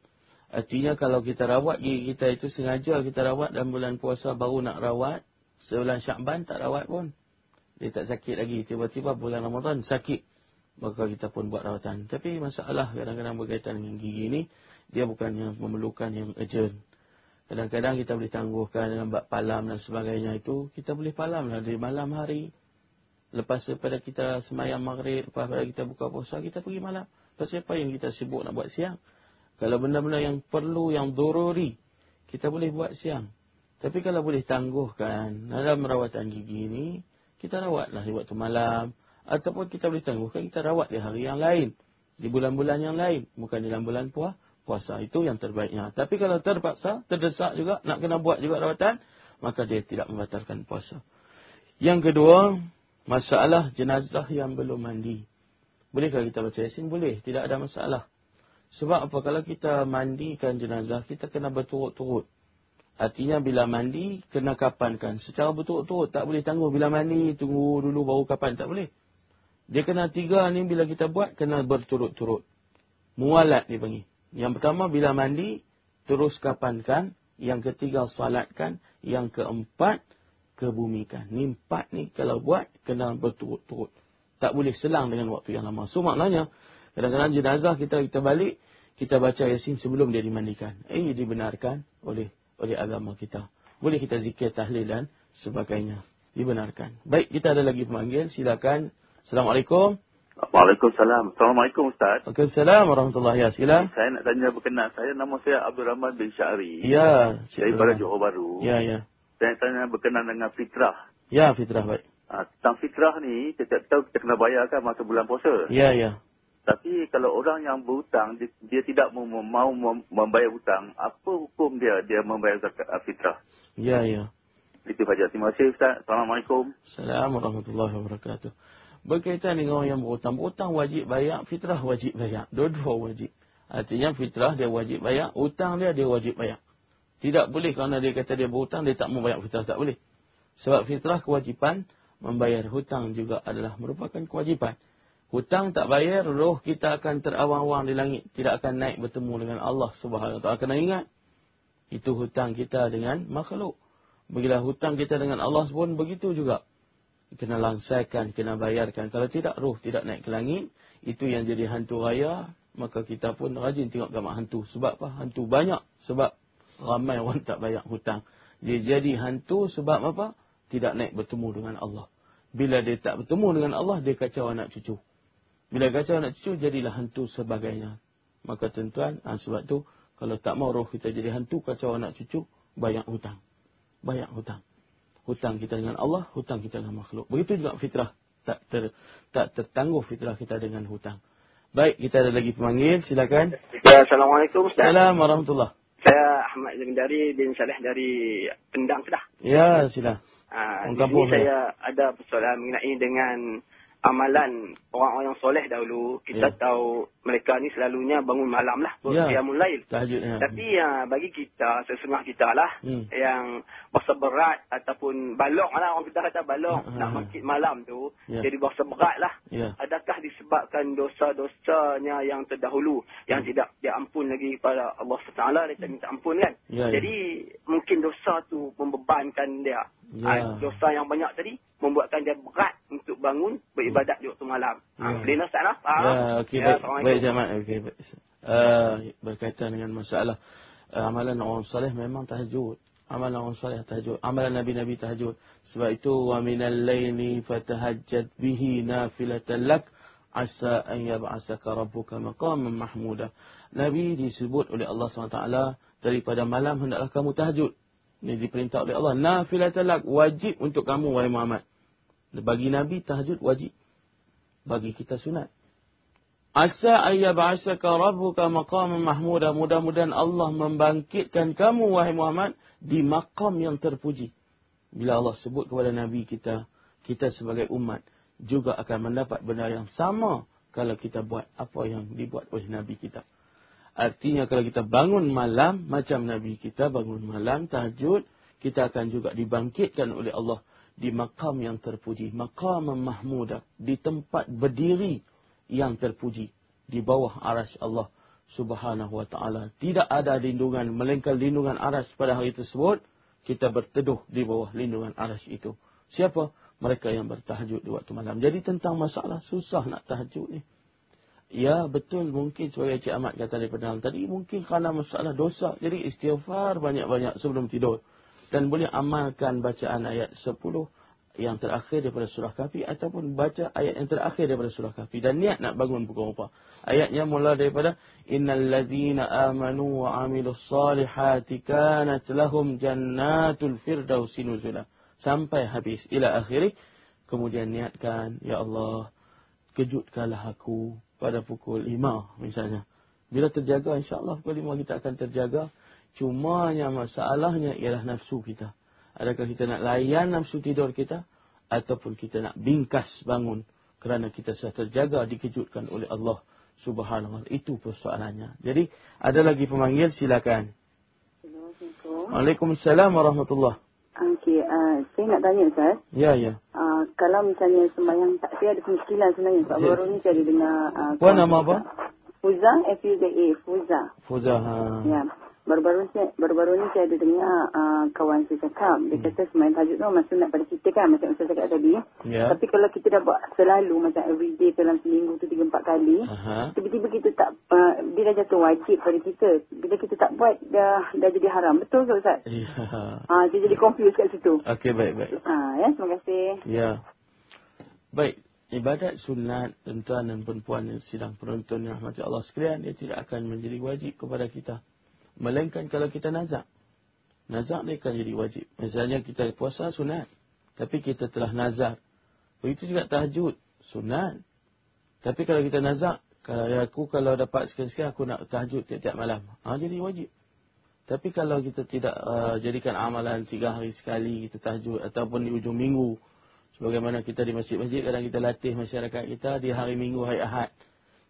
[SPEAKER 1] Artinya kalau kita rawat gigi kita itu sengaja kita rawat dalam bulan puasa baru nak rawat. Sebulan syakban tak rawat pun. Dia tak sakit lagi. Tiba-tiba bulan Ramadan sakit. Maka kita pun buat rawatan. Tapi masalah kadang-kadang berkaitan dengan gigi ini. Dia bukannya memerlukan yang urgent. Kadang-kadang kita boleh tangguhkan dalam bab palam dan sebagainya itu. Kita boleh palam lah di malam hari. Lepas daripada kita semayang maghrib, lepas daripada kita buka puasa, kita pergi malam. Lepas apa yang kita sibuk nak buat siang? Kalau benda-benda yang perlu, yang dorori, kita boleh buat siang. Tapi kalau boleh tangguhkan dalam rawatan gigi ini, kita rawatlah di waktu malam. Ataupun kita boleh tangguhkan, kita rawat di hari yang lain. Di bulan-bulan yang lain. Bukan dalam bulan puah, puasa. Itu yang terbaiknya. Tapi kalau terpaksa, terdesak juga, nak kena buat juga rawatan, maka dia tidak membatalkan puasa. Yang kedua, masalah jenazah yang belum mandi. Bolehkah kita baca yasin? Boleh. Tidak ada masalah. Sebab apa? Kalau kita mandikan jenazah, kita kena berturut-turut. Artinya bila mandi, kena kapankan. Secara berturut-turut, tak boleh tangguh. Bila mandi, tunggu dulu baru kapan. Tak boleh. Dia kena tiga ni bila kita buat, kena berturut-turut. Mualat dia panggil. Yang pertama, bila mandi, terus kapankan. Yang ketiga, salatkan. Yang keempat, kebumikan. Ni empat ni kalau buat, kena berturut-turut. Tak boleh selang dengan waktu yang lama. So maknanya, kadang-kadang jenazah kita kita balik, kita baca yasin sebelum dia dimandikan. Ini dibenarkan oleh oleh agama kita. Boleh kita zikir tahlil dan sebagainya. Dibenarkan. Baik, kita ada lagi pemanggil. Silakan. Assalamualaikum.
[SPEAKER 6] Waalaikumsalam. Assalamualaikum Ustaz.
[SPEAKER 1] Waalaikumsalam warahmatullahi wabarakatuh.
[SPEAKER 6] Saya nak tanya berkenan. Saya nama saya Abdul Rahman bin Syari.
[SPEAKER 1] Ya.
[SPEAKER 6] Daripada Johor Baru.
[SPEAKER 1] Ya, ya.
[SPEAKER 6] Saya tanya berkenan dengan fitrah.
[SPEAKER 1] Ya, fitrah baik.
[SPEAKER 6] Ha, tentang fitrah ni, kita tahu kita kena bayarkan masa bulan puasa.
[SPEAKER 1] Ya, ya.
[SPEAKER 6] Tapi kalau orang yang berhutang, dia, dia tidak mau membayar hutang, apa hukum dia dia membayar zakat uh, fitrah?
[SPEAKER 1] Ya, ya.
[SPEAKER 6] Itu saja. Terima kasih Ustaz. Assalamualaikum.
[SPEAKER 1] Assalamualaikum warahmatullahi wabarakatuh. Berkaitan dengan orang yang berhutang. Berhutang wajib bayar, fitrah wajib bayar. Dua-dua wajib. Artinya fitrah dia wajib bayar, hutang dia dia wajib bayar. Tidak boleh kerana dia kata dia berhutang, dia tak mau bayar fitrah. Tak boleh. Sebab fitrah kewajipan, membayar hutang juga adalah merupakan kewajipan. Hutang tak bayar, roh kita akan terawang-awang di langit. Tidak akan naik bertemu dengan Allah ta'ala. Kena ingat, itu hutang kita dengan makhluk. Bila hutang kita dengan Allah pun begitu juga. Kena langsaikan, kena bayarkan. Kalau tidak, roh tidak naik ke langit. Itu yang jadi hantu raya. Maka kita pun rajin tengok gambar hantu. Sebab apa? Hantu banyak. Sebab ramai orang tak bayar hutang. Dia jadi hantu sebab apa? Tidak naik bertemu dengan Allah. Bila dia tak bertemu dengan Allah, dia kacau anak cucu. Bila kacau anak cucu, jadilah hantu sebagainya. Maka tuan-tuan, ha, sebab tu kalau tak mau roh kita jadi hantu, kacau anak cucu, banyak hutang. Banyak hutang. Hutang kita dengan Allah, hutang kita dengan makhluk. Begitu juga fitrah. Tak, ter, tak tertangguh fitrah kita dengan hutang. Baik, kita ada lagi pemanggil. Silakan.
[SPEAKER 7] Ya, Assalamualaikum Ustaz.
[SPEAKER 1] Assalamualaikum warahmatullahi
[SPEAKER 7] Saya Ahmad Legendari bin Saleh dari Pendang Kedah.
[SPEAKER 1] Ya, sila.
[SPEAKER 7] Ha, di sini saya ada persoalan mengenai dengan amalan orang-orang yang soleh dahulu, kita yeah. tahu mereka ni selalunya bangun malam lah,
[SPEAKER 1] ya.
[SPEAKER 7] berqiyamul yeah. lail.
[SPEAKER 1] Ya.
[SPEAKER 7] Tapi ya, bagi kita, sesungguh kita lah, hmm. yang bahasa berat ataupun balok lah, orang kita kata balok, uh, nak masjid malam tu, yeah. jadi bahasa berat lah.
[SPEAKER 1] Yeah.
[SPEAKER 7] Adakah disebabkan dosa-dosanya yang terdahulu, yang hmm. tidak diampun lagi kepada Allah SWT, dia minta ampun kan?
[SPEAKER 1] Yeah, ya.
[SPEAKER 7] jadi, yeah. mungkin dosa tu membebankan dia.
[SPEAKER 1] Yeah.
[SPEAKER 7] dosa yang banyak tadi, membuatkan dia berat untuk bangun beribadat di waktu malam. Ya. Ha, boleh nak lah.
[SPEAKER 1] Faham? Ya, okey. Ya, baik, baik Jamal. Okay, baik. Uh, berkaitan dengan masalah uh, amalan orang salih memang tahajud. Amalan orang salih tahajud. Amalan Nabi-Nabi tahajud. Sebab itu, وَمِنَ اللَّيْنِ فَتَهَجَّدْ بِهِ نَافِلَةً لَكْ عَسَىٰ أَنْ يَبْعَسَكَ رَبُّكَ مَقَامًا مَحْمُودًا Nabi disebut oleh Allah SWT daripada malam hendaklah kamu tahajud. Ini diperintah oleh Allah. Nafilatan lak wajib untuk kamu wahai Muhammad. Bagi Nabi tahajud wajib. Bagi kita sunat. Asa ayyab'asaka rabbuka maqaman mahmuda. Mudah-mudahan Allah membangkitkan kamu wahai Muhammad di makam yang terpuji. Bila Allah sebut kepada Nabi kita, kita sebagai umat juga akan mendapat benda yang sama kalau kita buat apa yang dibuat oleh Nabi kita. Artinya kalau kita bangun malam macam Nabi kita bangun malam tahajud, kita akan juga dibangkitkan oleh Allah di makam yang terpuji, makam mahmudah, di tempat berdiri yang terpuji di bawah aras Allah Subhanahu wa taala. Tidak ada lindungan melainkan lindungan aras pada hari tersebut. Kita berteduh di bawah lindungan aras itu. Siapa? Mereka yang bertahajud di waktu malam. Jadi tentang masalah susah nak tahajud ni. Ya betul mungkin sebagai Cik Ahmad kata daripada tadi. Mungkin kerana masalah dosa. Jadi istighfar banyak-banyak sebelum tidur dan boleh amalkan bacaan ayat 10 yang terakhir daripada surah kafi ataupun baca ayat yang terakhir daripada surah kafi dan niat nak bangun pukul apa ayatnya mula daripada innal ladzina amanu wa amilus salihati kanat lahum jannatul firdausi nuzula. Sampai habis. Ila akhir kemudian niatkan ya Allah kejutkanlah aku pada pukul 5 misalnya. Bila terjaga insya-Allah pukul 5 kita akan terjaga. Cumanya masalahnya ialah nafsu kita. Adakah kita nak layan nafsu tidur kita ataupun kita nak bingkas bangun kerana kita sudah terjaga dikejutkan oleh Allah Subhanahu wa Itu persoalannya. Jadi ada lagi pemanggil silakan. Assalamualaikum. Waalaikumsalam warahmatullahi
[SPEAKER 8] Okey, uh, saya nak tanya Ustaz.
[SPEAKER 1] Ya, ya.
[SPEAKER 8] Uh, kalau misalnya sembahyang tak saya ada kemungkinan sebenarnya Pak Baru ni saya ada dengar uh,
[SPEAKER 1] Puan nama apa?
[SPEAKER 8] Fuza, F-U-Z-A, Fuza.
[SPEAKER 1] Fuza, ha.
[SPEAKER 8] Ya baru-baru ni baru-baru ni saya ada dengar uh, kawan saya cakap dia hmm. kata semain tahajud tu memang sunat pada kita kan macam saya cakap tadi yeah. tapi kalau kita dah buat selalu macam every day dalam seminggu tu 3 4 kali uh-huh. tiba-tiba kita tak uh, dia dah jatuh wajib pada kita bila kita tak buat dah dah jadi haram betul ke ustaz ya yeah. uh, dia jadi confused kat situ
[SPEAKER 1] okey baik baik
[SPEAKER 8] ah uh, ya terima kasih
[SPEAKER 1] ya yeah. baik Ibadat sunat tuan dan perempuan yang sedang penonton yang Allah sekalian dia tidak akan menjadi wajib kepada kita. Melainkan kalau kita nazak. Nazak dia akan jadi wajib. Misalnya kita puasa sunat. Tapi kita telah nazar. Begitu juga tahajud. Sunat. Tapi kalau kita nazak. Kalau aku kalau dapat sekali-sekali aku nak tahajud tiap-tiap malam. Ha, jadi wajib. Tapi kalau kita tidak uh, jadikan amalan tiga hari sekali kita tahajud. Ataupun di ujung minggu. Sebagaimana kita di masjid-masjid kadang kita latih masyarakat kita di hari minggu, hari ahad.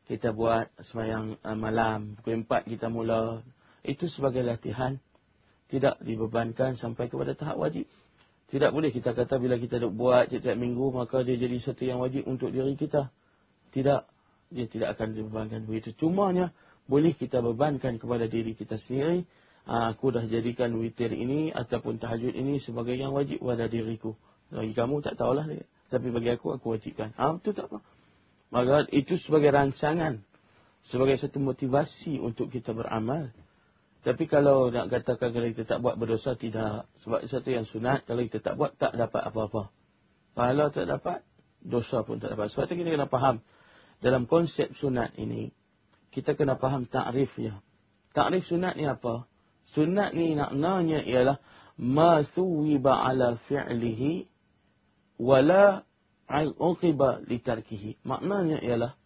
[SPEAKER 1] Kita buat semayang uh, malam. Pukul empat kita mula itu sebagai latihan tidak dibebankan sampai kepada tahap wajib. Tidak boleh kita kata bila kita duk buat setiap minggu maka dia jadi satu yang wajib untuk diri kita. Tidak. Dia tidak akan dibebankan begitu. Cumanya boleh kita bebankan kepada diri kita sendiri. Ha, aku dah jadikan witir ini ataupun tahajud ini sebagai yang wajib pada diriku. Bagi kamu tak tahulah. Tapi bagi aku, aku wajibkan. Ha, itu tak apa. Maka itu sebagai rancangan. Sebagai satu motivasi untuk kita beramal. Tapi kalau nak katakan kalau kita tak buat berdosa, tidak. Sebab satu yang sunat, kalau kita tak buat, tak dapat apa-apa. Pahala tak dapat, dosa pun tak dapat. Sebab itu kita kena faham. Dalam konsep sunat ini, kita kena faham ta'rifnya. Ta'rif sunat ni apa? Sunat ni maknanya ialah ma suwiba ala fi'lihi wala uqiba litarkihi. Maknanya ialah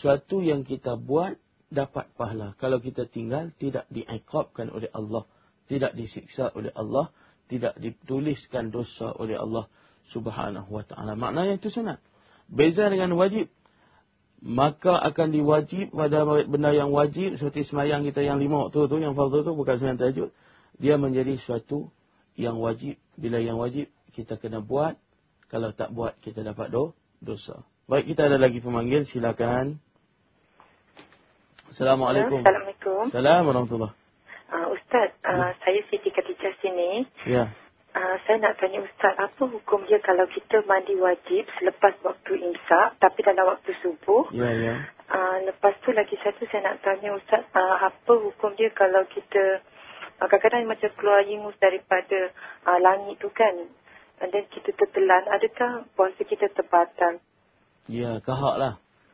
[SPEAKER 1] suatu yang kita buat dapat pahala. Kalau kita tinggal, tidak diikabkan oleh Allah. Tidak disiksa oleh Allah. Tidak dituliskan dosa oleh Allah subhanahu wa ta'ala. Maknanya itu sunat. Beza dengan wajib. Maka akan diwajib pada benda yang wajib. Seperti semayang kita yang lima waktu tu. Yang fardu tu bukan semayang tajud. Dia menjadi suatu yang wajib. Bila yang wajib, kita kena buat. Kalau tak buat, kita dapat do, dosa. Baik, kita ada lagi pemanggil. Silakan. Assalamualaikum.
[SPEAKER 9] Assalamualaikum.
[SPEAKER 1] Assalamualaikum warahmatullahi
[SPEAKER 9] uh, Ustaz, uh, saya Siti Khadijah sini.
[SPEAKER 1] Ya.
[SPEAKER 9] Uh, saya nak tanya Ustaz, apa hukum dia kalau kita mandi wajib selepas waktu imsak tapi dalam waktu subuh?
[SPEAKER 1] Ya, ya.
[SPEAKER 9] Uh, lepas tu lagi satu saya nak tanya Ustaz, uh, apa hukum dia kalau kita uh, kadang-kadang macam keluar ingus daripada uh, langit tu kan? Dan kita tertelan, adakah puasa kita terbatal?
[SPEAKER 1] Ya, kahak lah.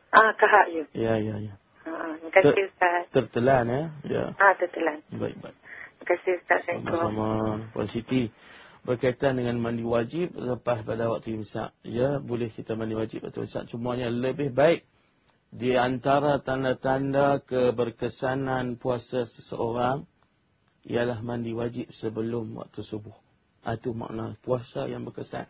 [SPEAKER 9] Ah, kahak ya.
[SPEAKER 1] Ya, ya, ya.
[SPEAKER 9] Terima kasih Ustaz.
[SPEAKER 1] Tertelan ya?
[SPEAKER 9] Ya. Ah, tertelan.
[SPEAKER 1] Baik, baik.
[SPEAKER 9] Terima kasih Ustaz.
[SPEAKER 1] Sama-sama. Puan Siti. Berkaitan dengan mandi wajib lepas pada waktu imsak. Ya, boleh kita mandi wajib atau imsak. Cumanya lebih baik di antara tanda-tanda keberkesanan puasa seseorang ialah mandi wajib sebelum waktu subuh. Itu makna puasa yang berkesan.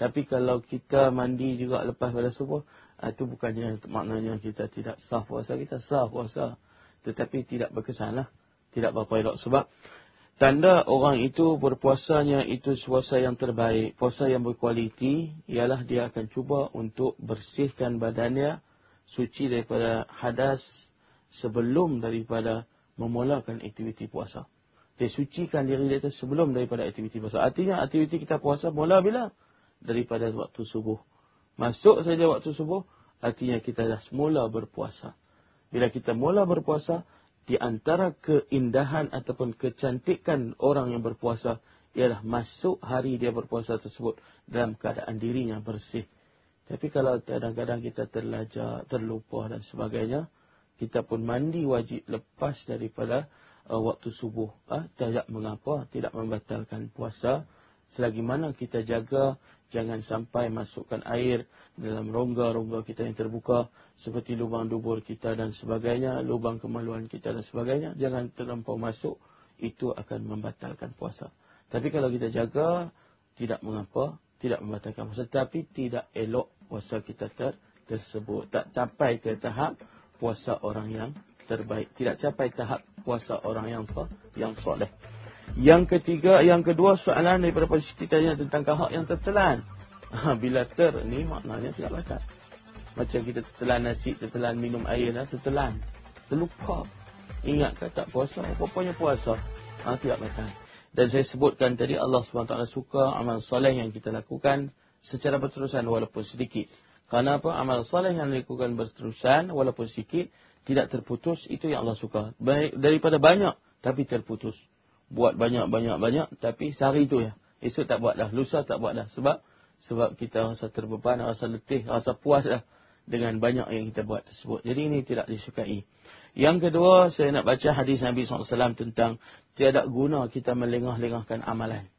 [SPEAKER 1] Tapi kalau kita mandi juga lepas pada subuh, Ah, itu bukannya maknanya kita tidak sah puasa. Kita sah puasa. Tetapi tidak berkesan lah. Tidak berapa elok. Sebab tanda orang itu berpuasanya itu puasa yang terbaik. Puasa yang berkualiti ialah dia akan cuba untuk bersihkan badannya. Suci daripada hadas sebelum daripada memulakan aktiviti puasa. Dia sucikan diri dia sebelum daripada aktiviti puasa. Artinya aktiviti kita puasa mula bila? Daripada waktu subuh. Masuk saja waktu subuh, artinya kita dah semula berpuasa. Bila kita mula berpuasa, di antara keindahan ataupun kecantikan orang yang berpuasa, ialah masuk hari dia berpuasa tersebut dalam keadaan dirinya bersih. Tapi kalau kadang-kadang kita terlajar, terlupa dan sebagainya, kita pun mandi wajib lepas daripada uh, waktu subuh. Ah, tidak mengapa, tidak membatalkan puasa Selagi mana kita jaga jangan sampai masukkan air dalam rongga-rongga kita yang terbuka seperti lubang dubur kita dan sebagainya, lubang kemaluan kita dan sebagainya, jangan terlampau masuk, itu akan membatalkan puasa. Tapi kalau kita jaga, tidak mengapa, tidak membatalkan puasa, tapi tidak elok puasa kita ter tersebut. Tak capai ke tahap puasa orang yang terbaik. Tidak capai tahap puasa orang yang yang soleh. Yang ketiga, yang kedua soalan daripada posisi tanya tentang kahak yang tertelan. Ha, bila ter ni maknanya tidak batal. Macam kita tertelan nasi, tertelan minum air dah, tertelan. Terlupa. Ingat ke tak puasa? Apa-apanya puasa? Ha, tidak batal. Dan saya sebutkan tadi Allah SWT suka amal soleh yang kita lakukan secara berterusan walaupun sedikit. Kerana apa? Amal soleh yang dilakukan berterusan walaupun sedikit tidak terputus itu yang Allah suka. Baik daripada banyak tapi terputus buat banyak-banyak-banyak tapi sehari itu ya. Esok tak buat dah, lusa tak buat dah. Sebab sebab kita rasa terbeban, rasa letih, rasa puas dah dengan banyak yang kita buat tersebut. Jadi ini tidak disukai. Yang kedua, saya nak baca hadis Nabi SAW tentang tiada guna kita melengah-lengahkan amalan.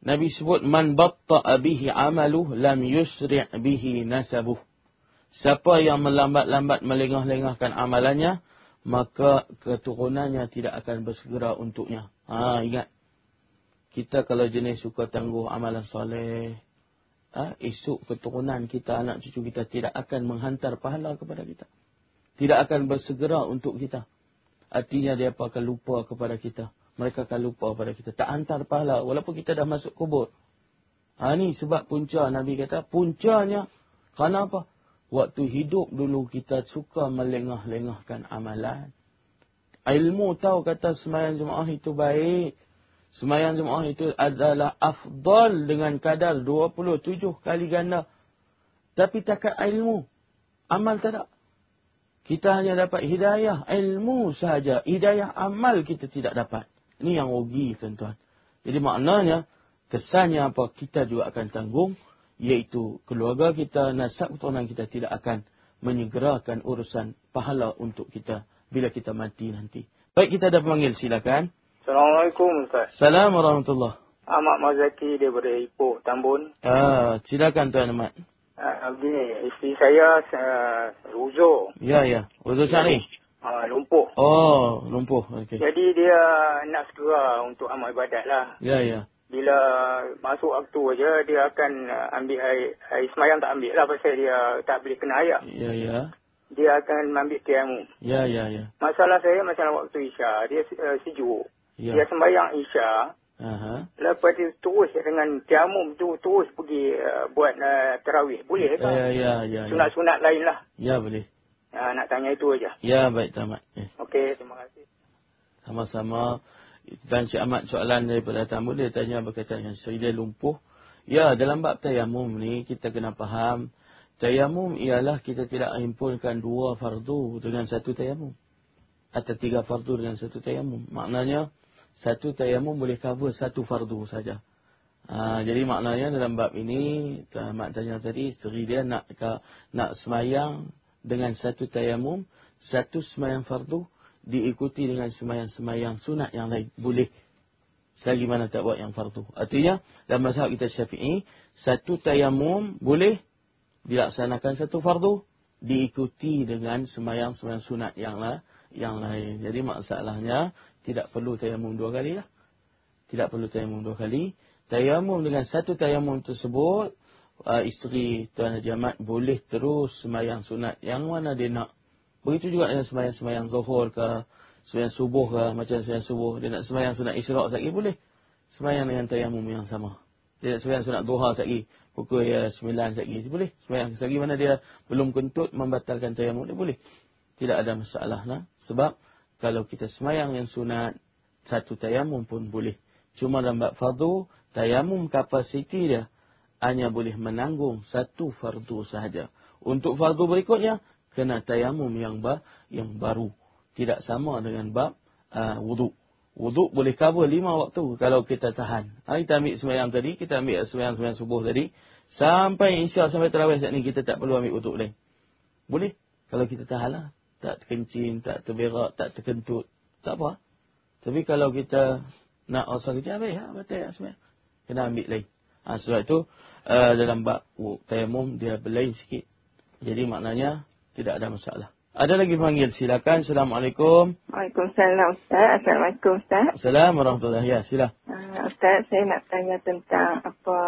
[SPEAKER 1] Nabi sebut, Man batta'a bihi amaluh lam yusri' bihi nasabuh. Siapa yang melambat-lambat melengah-lengahkan amalannya, maka keturunannya tidak akan bersegera untuknya. Ha, ingat. Kita kalau jenis suka tangguh amalan soleh, ha, esok keturunan kita, anak cucu kita tidak akan menghantar pahala kepada kita. Tidak akan bersegera untuk kita. Artinya dia akan lupa kepada kita. Mereka akan lupa kepada kita. Tak hantar pahala walaupun kita dah masuk kubur. Ha, ini sebab punca Nabi kata, puncanya, kenapa? Waktu hidup dulu kita suka melengah-lengahkan amalan. Ilmu tahu kata semayang jemaah itu baik. Semayang jemaah itu adalah afdal dengan kadar 27 kali ganda. Tapi takat ilmu. Amal tak ada. Kita hanya dapat hidayah ilmu sahaja. Hidayah amal kita tidak dapat. Ini yang rugi tuan-tuan. Jadi maknanya kesannya apa kita juga akan tanggung iaitu keluarga kita, nasab keturunan kita tidak akan menyegerakan urusan pahala untuk kita bila kita mati nanti. Baik, kita ada panggil, silakan.
[SPEAKER 10] Assalamualaikum Ustaz.
[SPEAKER 1] Assalamualaikum warahmatullahi
[SPEAKER 10] Ahmad Mazaki daripada Ipoh, Tambun.
[SPEAKER 1] Ah, silakan Tuan Ahmad.
[SPEAKER 10] Uh, begini, isteri saya uh, Ruzo.
[SPEAKER 1] Ya, ya. Ruzo Syari.
[SPEAKER 10] Uh, lumpuh.
[SPEAKER 1] Oh, lumpuh. Okay.
[SPEAKER 10] Jadi dia nak segera untuk amal ibadat lah.
[SPEAKER 1] Ya, ya
[SPEAKER 10] bila masuk waktu aja dia akan uh, ambil air, air semayang tak ambil lah pasal dia tak boleh kena air.
[SPEAKER 1] Ya, ya.
[SPEAKER 10] Dia akan ambil tiamu.
[SPEAKER 1] Ya, ya, ya.
[SPEAKER 10] Masalah saya masalah waktu Isya, dia uh, sejuk. Ya. Dia sembahyang Isya. Aha. Lepas itu terus dengan tiamum tu terus pergi uh, buat uh, terawih. Boleh
[SPEAKER 1] tak? Ya, ya, ya.
[SPEAKER 10] Sunat-sunat ya. lain lah.
[SPEAKER 1] Ya, boleh.
[SPEAKER 10] Uh, nak tanya itu aja.
[SPEAKER 1] Ya, baik, tamat.
[SPEAKER 10] Ya. Okey, terima kasih.
[SPEAKER 1] Sama-sama. Dan Cik Ahmad soalan daripada tamu dia tanya berkaitan dengan dia lumpuh. Ya, dalam bab tayamum ni kita kena faham. Tayamum ialah kita tidak himpunkan dua fardu dengan satu tayamum. Atau tiga fardu dengan satu tayamum. Maknanya, satu tayamum boleh cover satu fardu saja. Ha, jadi maknanya dalam bab ini, Ahmad tanya tadi, isteri dia nak nak semayang dengan satu tayamum, satu semayang fardu, diikuti dengan semayang-semayang sunat yang lain. Boleh. Selagi mana tak buat yang fardu. Artinya, dalam mazhab kita syafi'i, satu tayamum boleh dilaksanakan satu fardu, diikuti dengan semayang-semayang sunat yang, la yang lain. Jadi masalahnya, tidak perlu tayamum dua kali lah. Tidak perlu tayamum dua kali. Tayamum dengan satu tayamum tersebut, uh, isteri Tuan Ahmad boleh terus semayang sunat yang mana dia nak Begitu juga dengan semayang-semayang zuhur ke, semayang subuh ke, macam semayang subuh. Dia nak semayang sunat isyak sekali boleh. Semayang dengan tayamum yang sama. Dia nak semayang sunat duha sekali, pukul ya, sembilan sekali. Boleh. Semayang sekali mana dia belum kentut membatalkan tayamum, dia boleh. Tidak ada masalah. Nah. Sebab kalau kita semayang yang sunat, satu tayamum pun boleh. Cuma dalam bab fardu, tayamum kapasiti dia hanya boleh menanggung satu fardu sahaja. Untuk fardu berikutnya, kena tayamum yang ba yang baru tidak sama dengan bab uh, wuduk wuduk boleh cover lima waktu kalau kita tahan. Ha, kita ambil sembahyang tadi kita ambil sembahyang subuh tadi. Sampai insya sampai terawih saat ni kita tak perlu ambil wuduk lain. Boleh? Kalau kita tahan lah. Tak terkencing tak terberak tak terkentut. Tak apa. Tapi kalau kita nak rasa kita ambil ya betul ya sembahyang Kena ambil lain. Ha, sebab itu uh, dalam bab tayamum dia berlain sikit. Jadi maknanya tidak ada masalah. Ada lagi panggil silakan. Assalamualaikum.
[SPEAKER 11] Waalaikumsalam Ustaz. Assalamualaikum Ustaz.
[SPEAKER 1] Assalamualaikum warahmatullahi Ya sila.
[SPEAKER 11] Uh, Ustaz saya nak tanya tentang apa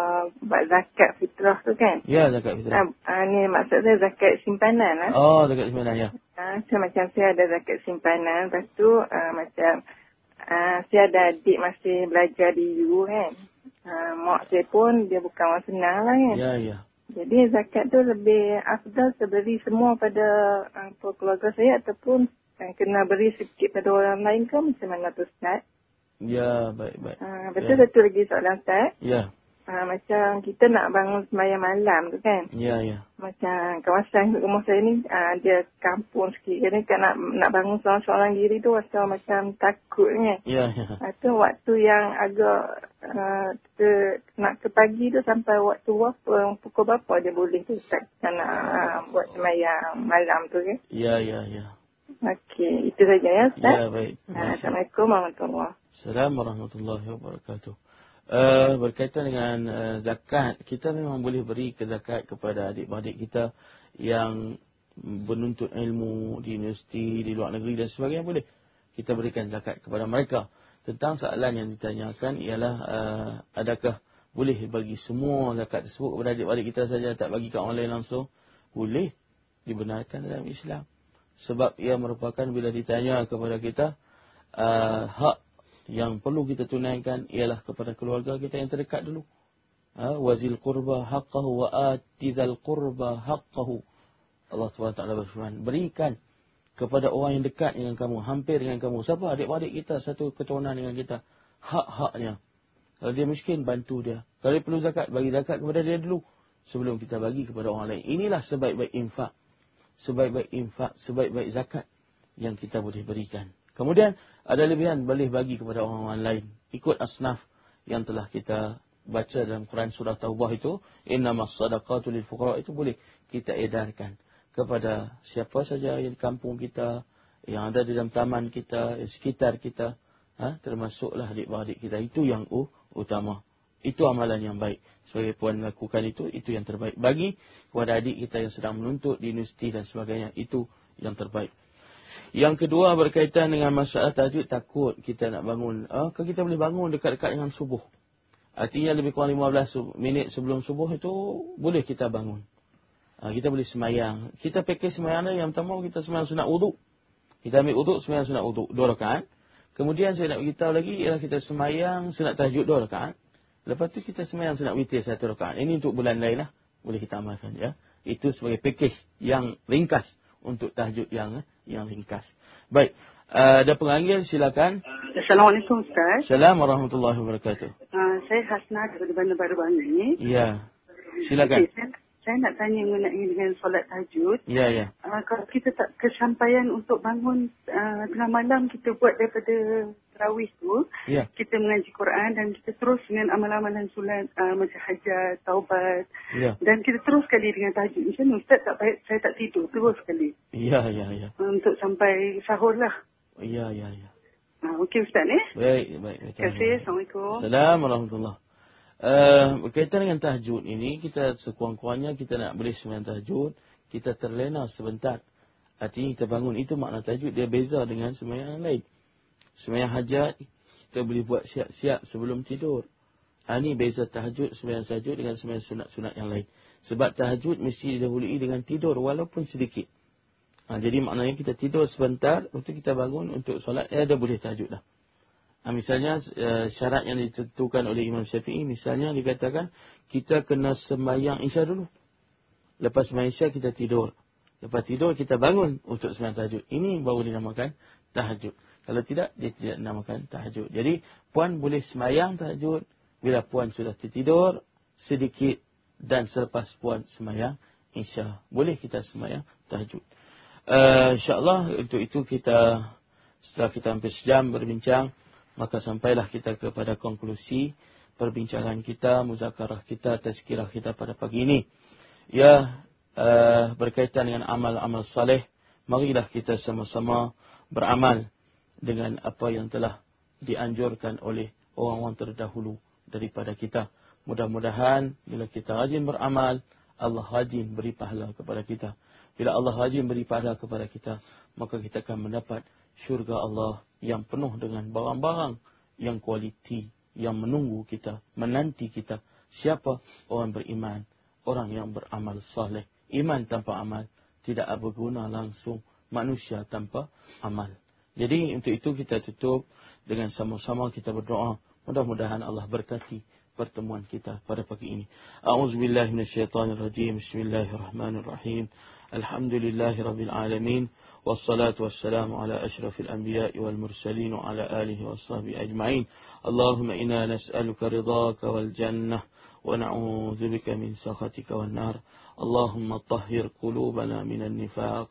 [SPEAKER 11] buat zakat fitrah tu kan?
[SPEAKER 1] Ya zakat fitrah. Uh,
[SPEAKER 11] uh, ni maksud saya zakat simpanan lah.
[SPEAKER 1] Oh zakat simpanan ya.
[SPEAKER 11] Uh, so, macam saya ada zakat simpanan. Lepas tu uh, macam uh, saya ada adik masih belajar di U kan. Uh, mak saya pun dia bukan orang senang lah kan.
[SPEAKER 1] Ya, ya.
[SPEAKER 11] Jadi zakat tu lebih afdal seberi semua pada apa, keluarga saya ataupun uh, kena beri sikit pada orang lain ke macam mana tu Ustaz?
[SPEAKER 1] Ya, baik-baik.
[SPEAKER 11] Uh, betul ya. satu lagi soalan Ustaz?
[SPEAKER 1] Ya.
[SPEAKER 11] Ha, macam kita nak bangun semayang malam tu kan.
[SPEAKER 1] Ya, ya.
[SPEAKER 11] Macam kawasan rumah saya ni uh, dia kampung sikit. Jadi kan nak nak bangun seorang-seorang diri tu rasa macam takut kan.
[SPEAKER 1] Ya, ya.
[SPEAKER 11] Itu uh, waktu yang agak uh, ke, nak ke pagi tu sampai waktu berapa, pukul berapa dia boleh tu start nak uh, buat semayang malam tu kan.
[SPEAKER 1] Ya, ya, ya.
[SPEAKER 11] Okey, itu saja ya Ustaz.
[SPEAKER 1] Ya, baik.
[SPEAKER 11] Assalamualaikum warahmatullahi
[SPEAKER 1] wabarakatuh. Assalamualaikum warahmatullahi wabarakatuh. Uh, berkaitan dengan uh, zakat, kita memang boleh beri ke zakat kepada adik-adik kita yang menuntut ilmu di universiti, di luar negeri dan sebagainya boleh. Kita berikan zakat kepada mereka. Tentang soalan yang ditanyakan ialah uh, adakah boleh bagi semua zakat tersebut kepada adik-adik kita saja tak bagi ke orang lain langsung? Boleh. Dibenarkan dalam Islam. Sebab ia merupakan bila ditanya kepada kita uh, hak yang perlu kita tunaikan ialah kepada keluarga kita yang terdekat dulu. Ha? Wazil qurba haqqahu wa atizal qurba haqqahu. Allah SWT berfirman, berikan kepada orang yang dekat dengan kamu, hampir dengan kamu. Siapa adik-adik kita, satu keturunan dengan kita. Hak-haknya. Kalau dia miskin, bantu dia. Kalau dia perlu zakat, bagi zakat kepada dia dulu. Sebelum kita bagi kepada orang lain. Inilah sebaik-baik infak. Sebaik-baik infak, sebaik-baik zakat yang kita boleh berikan. Kemudian ada lebihan boleh bagi kepada orang-orang lain. Ikut asnaf yang telah kita baca dalam Quran surah Taubah itu. Innamas sadaqatu lil fuqara itu boleh kita edarkan kepada siapa saja yang di kampung kita, yang ada di dalam taman kita, di sekitar kita. Ha? Termasuklah adik-adik kita. Itu yang uh, utama. Itu amalan yang baik. Sebagai puan melakukan itu, itu yang terbaik. Bagi kepada adik kita yang sedang menuntut di universiti dan sebagainya, itu yang terbaik. Yang kedua berkaitan dengan masalah tajud takut kita nak bangun. Ah, kan kita boleh bangun dekat-dekat dengan subuh. Artinya lebih kurang 15 minit sebelum subuh itu boleh kita bangun. Ah, kita boleh semayang. Kita pakai semayang yang pertama kita semayang sunat wuduk. Kita ambil wuduk semayang sunat wuduk. Dua rakaat. Kemudian saya nak beritahu lagi ialah kita semayang sunat tajud dua rakaat. Lepas tu kita semayang sunat witir satu rakaat. Ini untuk bulan lain lah. Boleh kita amalkan ya. Itu sebagai package yang ringkas untuk tahajud yang yang ringkas. Baik, uh, ada penganggil silakan.
[SPEAKER 12] Assalamualaikum Ustaz.
[SPEAKER 1] Assalamualaikum warahmatullahi wabarakatuh.
[SPEAKER 12] Uh, saya Hasna dari Bandar Baru Bangi.
[SPEAKER 1] Ya, silakan. Okay,
[SPEAKER 12] saya, saya nak tanya mengenai dengan solat tahajud.
[SPEAKER 1] Ya, ya.
[SPEAKER 12] Uh, kalau kita tak kesampaian untuk bangun uh, tengah malam, kita buat daripada terawih tu,
[SPEAKER 1] yeah.
[SPEAKER 12] kita mengaji Quran dan kita terus dengan amal-amalan solat uh, macam hajat, taubat.
[SPEAKER 1] Yeah.
[SPEAKER 12] Dan kita terus sekali dengan tahajud. Macam ni Ustaz tak baik, saya tak tidur terus sekali.
[SPEAKER 1] Ya, ya, ya.
[SPEAKER 12] Untuk sampai sahur lah.
[SPEAKER 1] Ya, ya, ya.
[SPEAKER 12] Uh, Okey Ustaz ni.
[SPEAKER 1] Baik, baik.
[SPEAKER 12] Terima kasih. Assalamualaikum.
[SPEAKER 1] Assalamualaikum warahmatullahi Uh, berkaitan dengan tahajud ini, kita sekurang-kurangnya kita nak boleh sembahyang tahajud, kita terlena sebentar. Artinya kita bangun, itu makna tahajud, dia beza dengan sembahyang yang lain. Semayang hajat, kita boleh buat siap-siap sebelum tidur. Ha, ini beza tahajud, semayang tahajud dengan semayang sunat-sunat yang lain. Sebab tahajud mesti didahului dengan tidur walaupun sedikit. Ha, jadi maknanya kita tidur sebentar, lepas kita bangun untuk solat, ya ada boleh tahajud dah. Ha, misalnya uh, syarat yang ditentukan oleh Imam Syafi'i, misalnya dikatakan kita kena semayang isya dulu. Lepas semayang isya kita tidur. Lepas tidur kita bangun untuk semayang tahajud. Ini baru dinamakan tahajud. Kalau tidak, dia tidak namakan tahajud. Jadi, puan boleh semayang tahajud bila puan sudah tertidur sedikit dan selepas puan semayang, insya boleh kita semayang tahajud. Uh, InsyaAllah, untuk itu kita, setelah kita hampir sejam berbincang, maka sampailah kita kepada konklusi perbincangan kita, muzakarah kita, tazkirah kita pada pagi ini. Ya, uh, berkaitan dengan amal-amal saleh, marilah kita sama-sama beramal dengan apa yang telah dianjurkan oleh orang-orang terdahulu daripada kita. Mudah-mudahan bila kita rajin beramal, Allah rajin beri pahala kepada kita. Bila Allah rajin beri pahala kepada kita, maka kita akan mendapat syurga Allah yang penuh dengan barang-barang yang kualiti, yang menunggu kita, menanti kita. Siapa orang beriman, orang yang beramal saleh. Iman tanpa amal tidak berguna langsung manusia tanpa amal. Jadi untuk itu kita tutup dengan sama-sama kita berdoa. Mudah-mudahan Allah berkati pertemuan kita pada pagi ini. A'udzubillahi minasyaitonirrajim. Bismillahirrahmanirrahim. Alhamdulillahirabbil alamin. Wassalatu wassalamu ala asyrafil anbiya'i wal mursalin wa ala alihi washabihi ajma'in. Allahumma inna nas'aluka ridhaka wal jannah wa na'udzu bika min sakhatika wan nar. Allahumma tahhir qulubana minan nifaq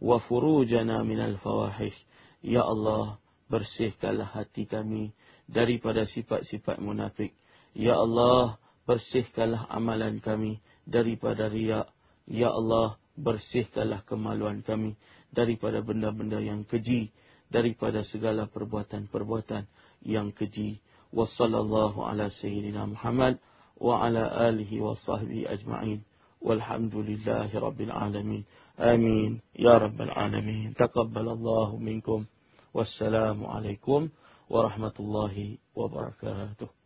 [SPEAKER 1] wa furujana minal fawahish. Ya Allah, bersihkanlah hati kami daripada sifat-sifat munafik. Ya Allah, bersihkanlah amalan kami daripada riak. Ya Allah, bersihkanlah kemaluan kami daripada benda-benda yang keji, daripada segala perbuatan-perbuatan yang keji. Wa sallallahu ala sayyidina Muhammad wa ala alihi wa sahbihi ajma'in. Walhamdulillahi rabbil alamin. آمين. يا رب العالمين. تقبل الله منكم. والسلام عليكم ورحمة الله وبركاته.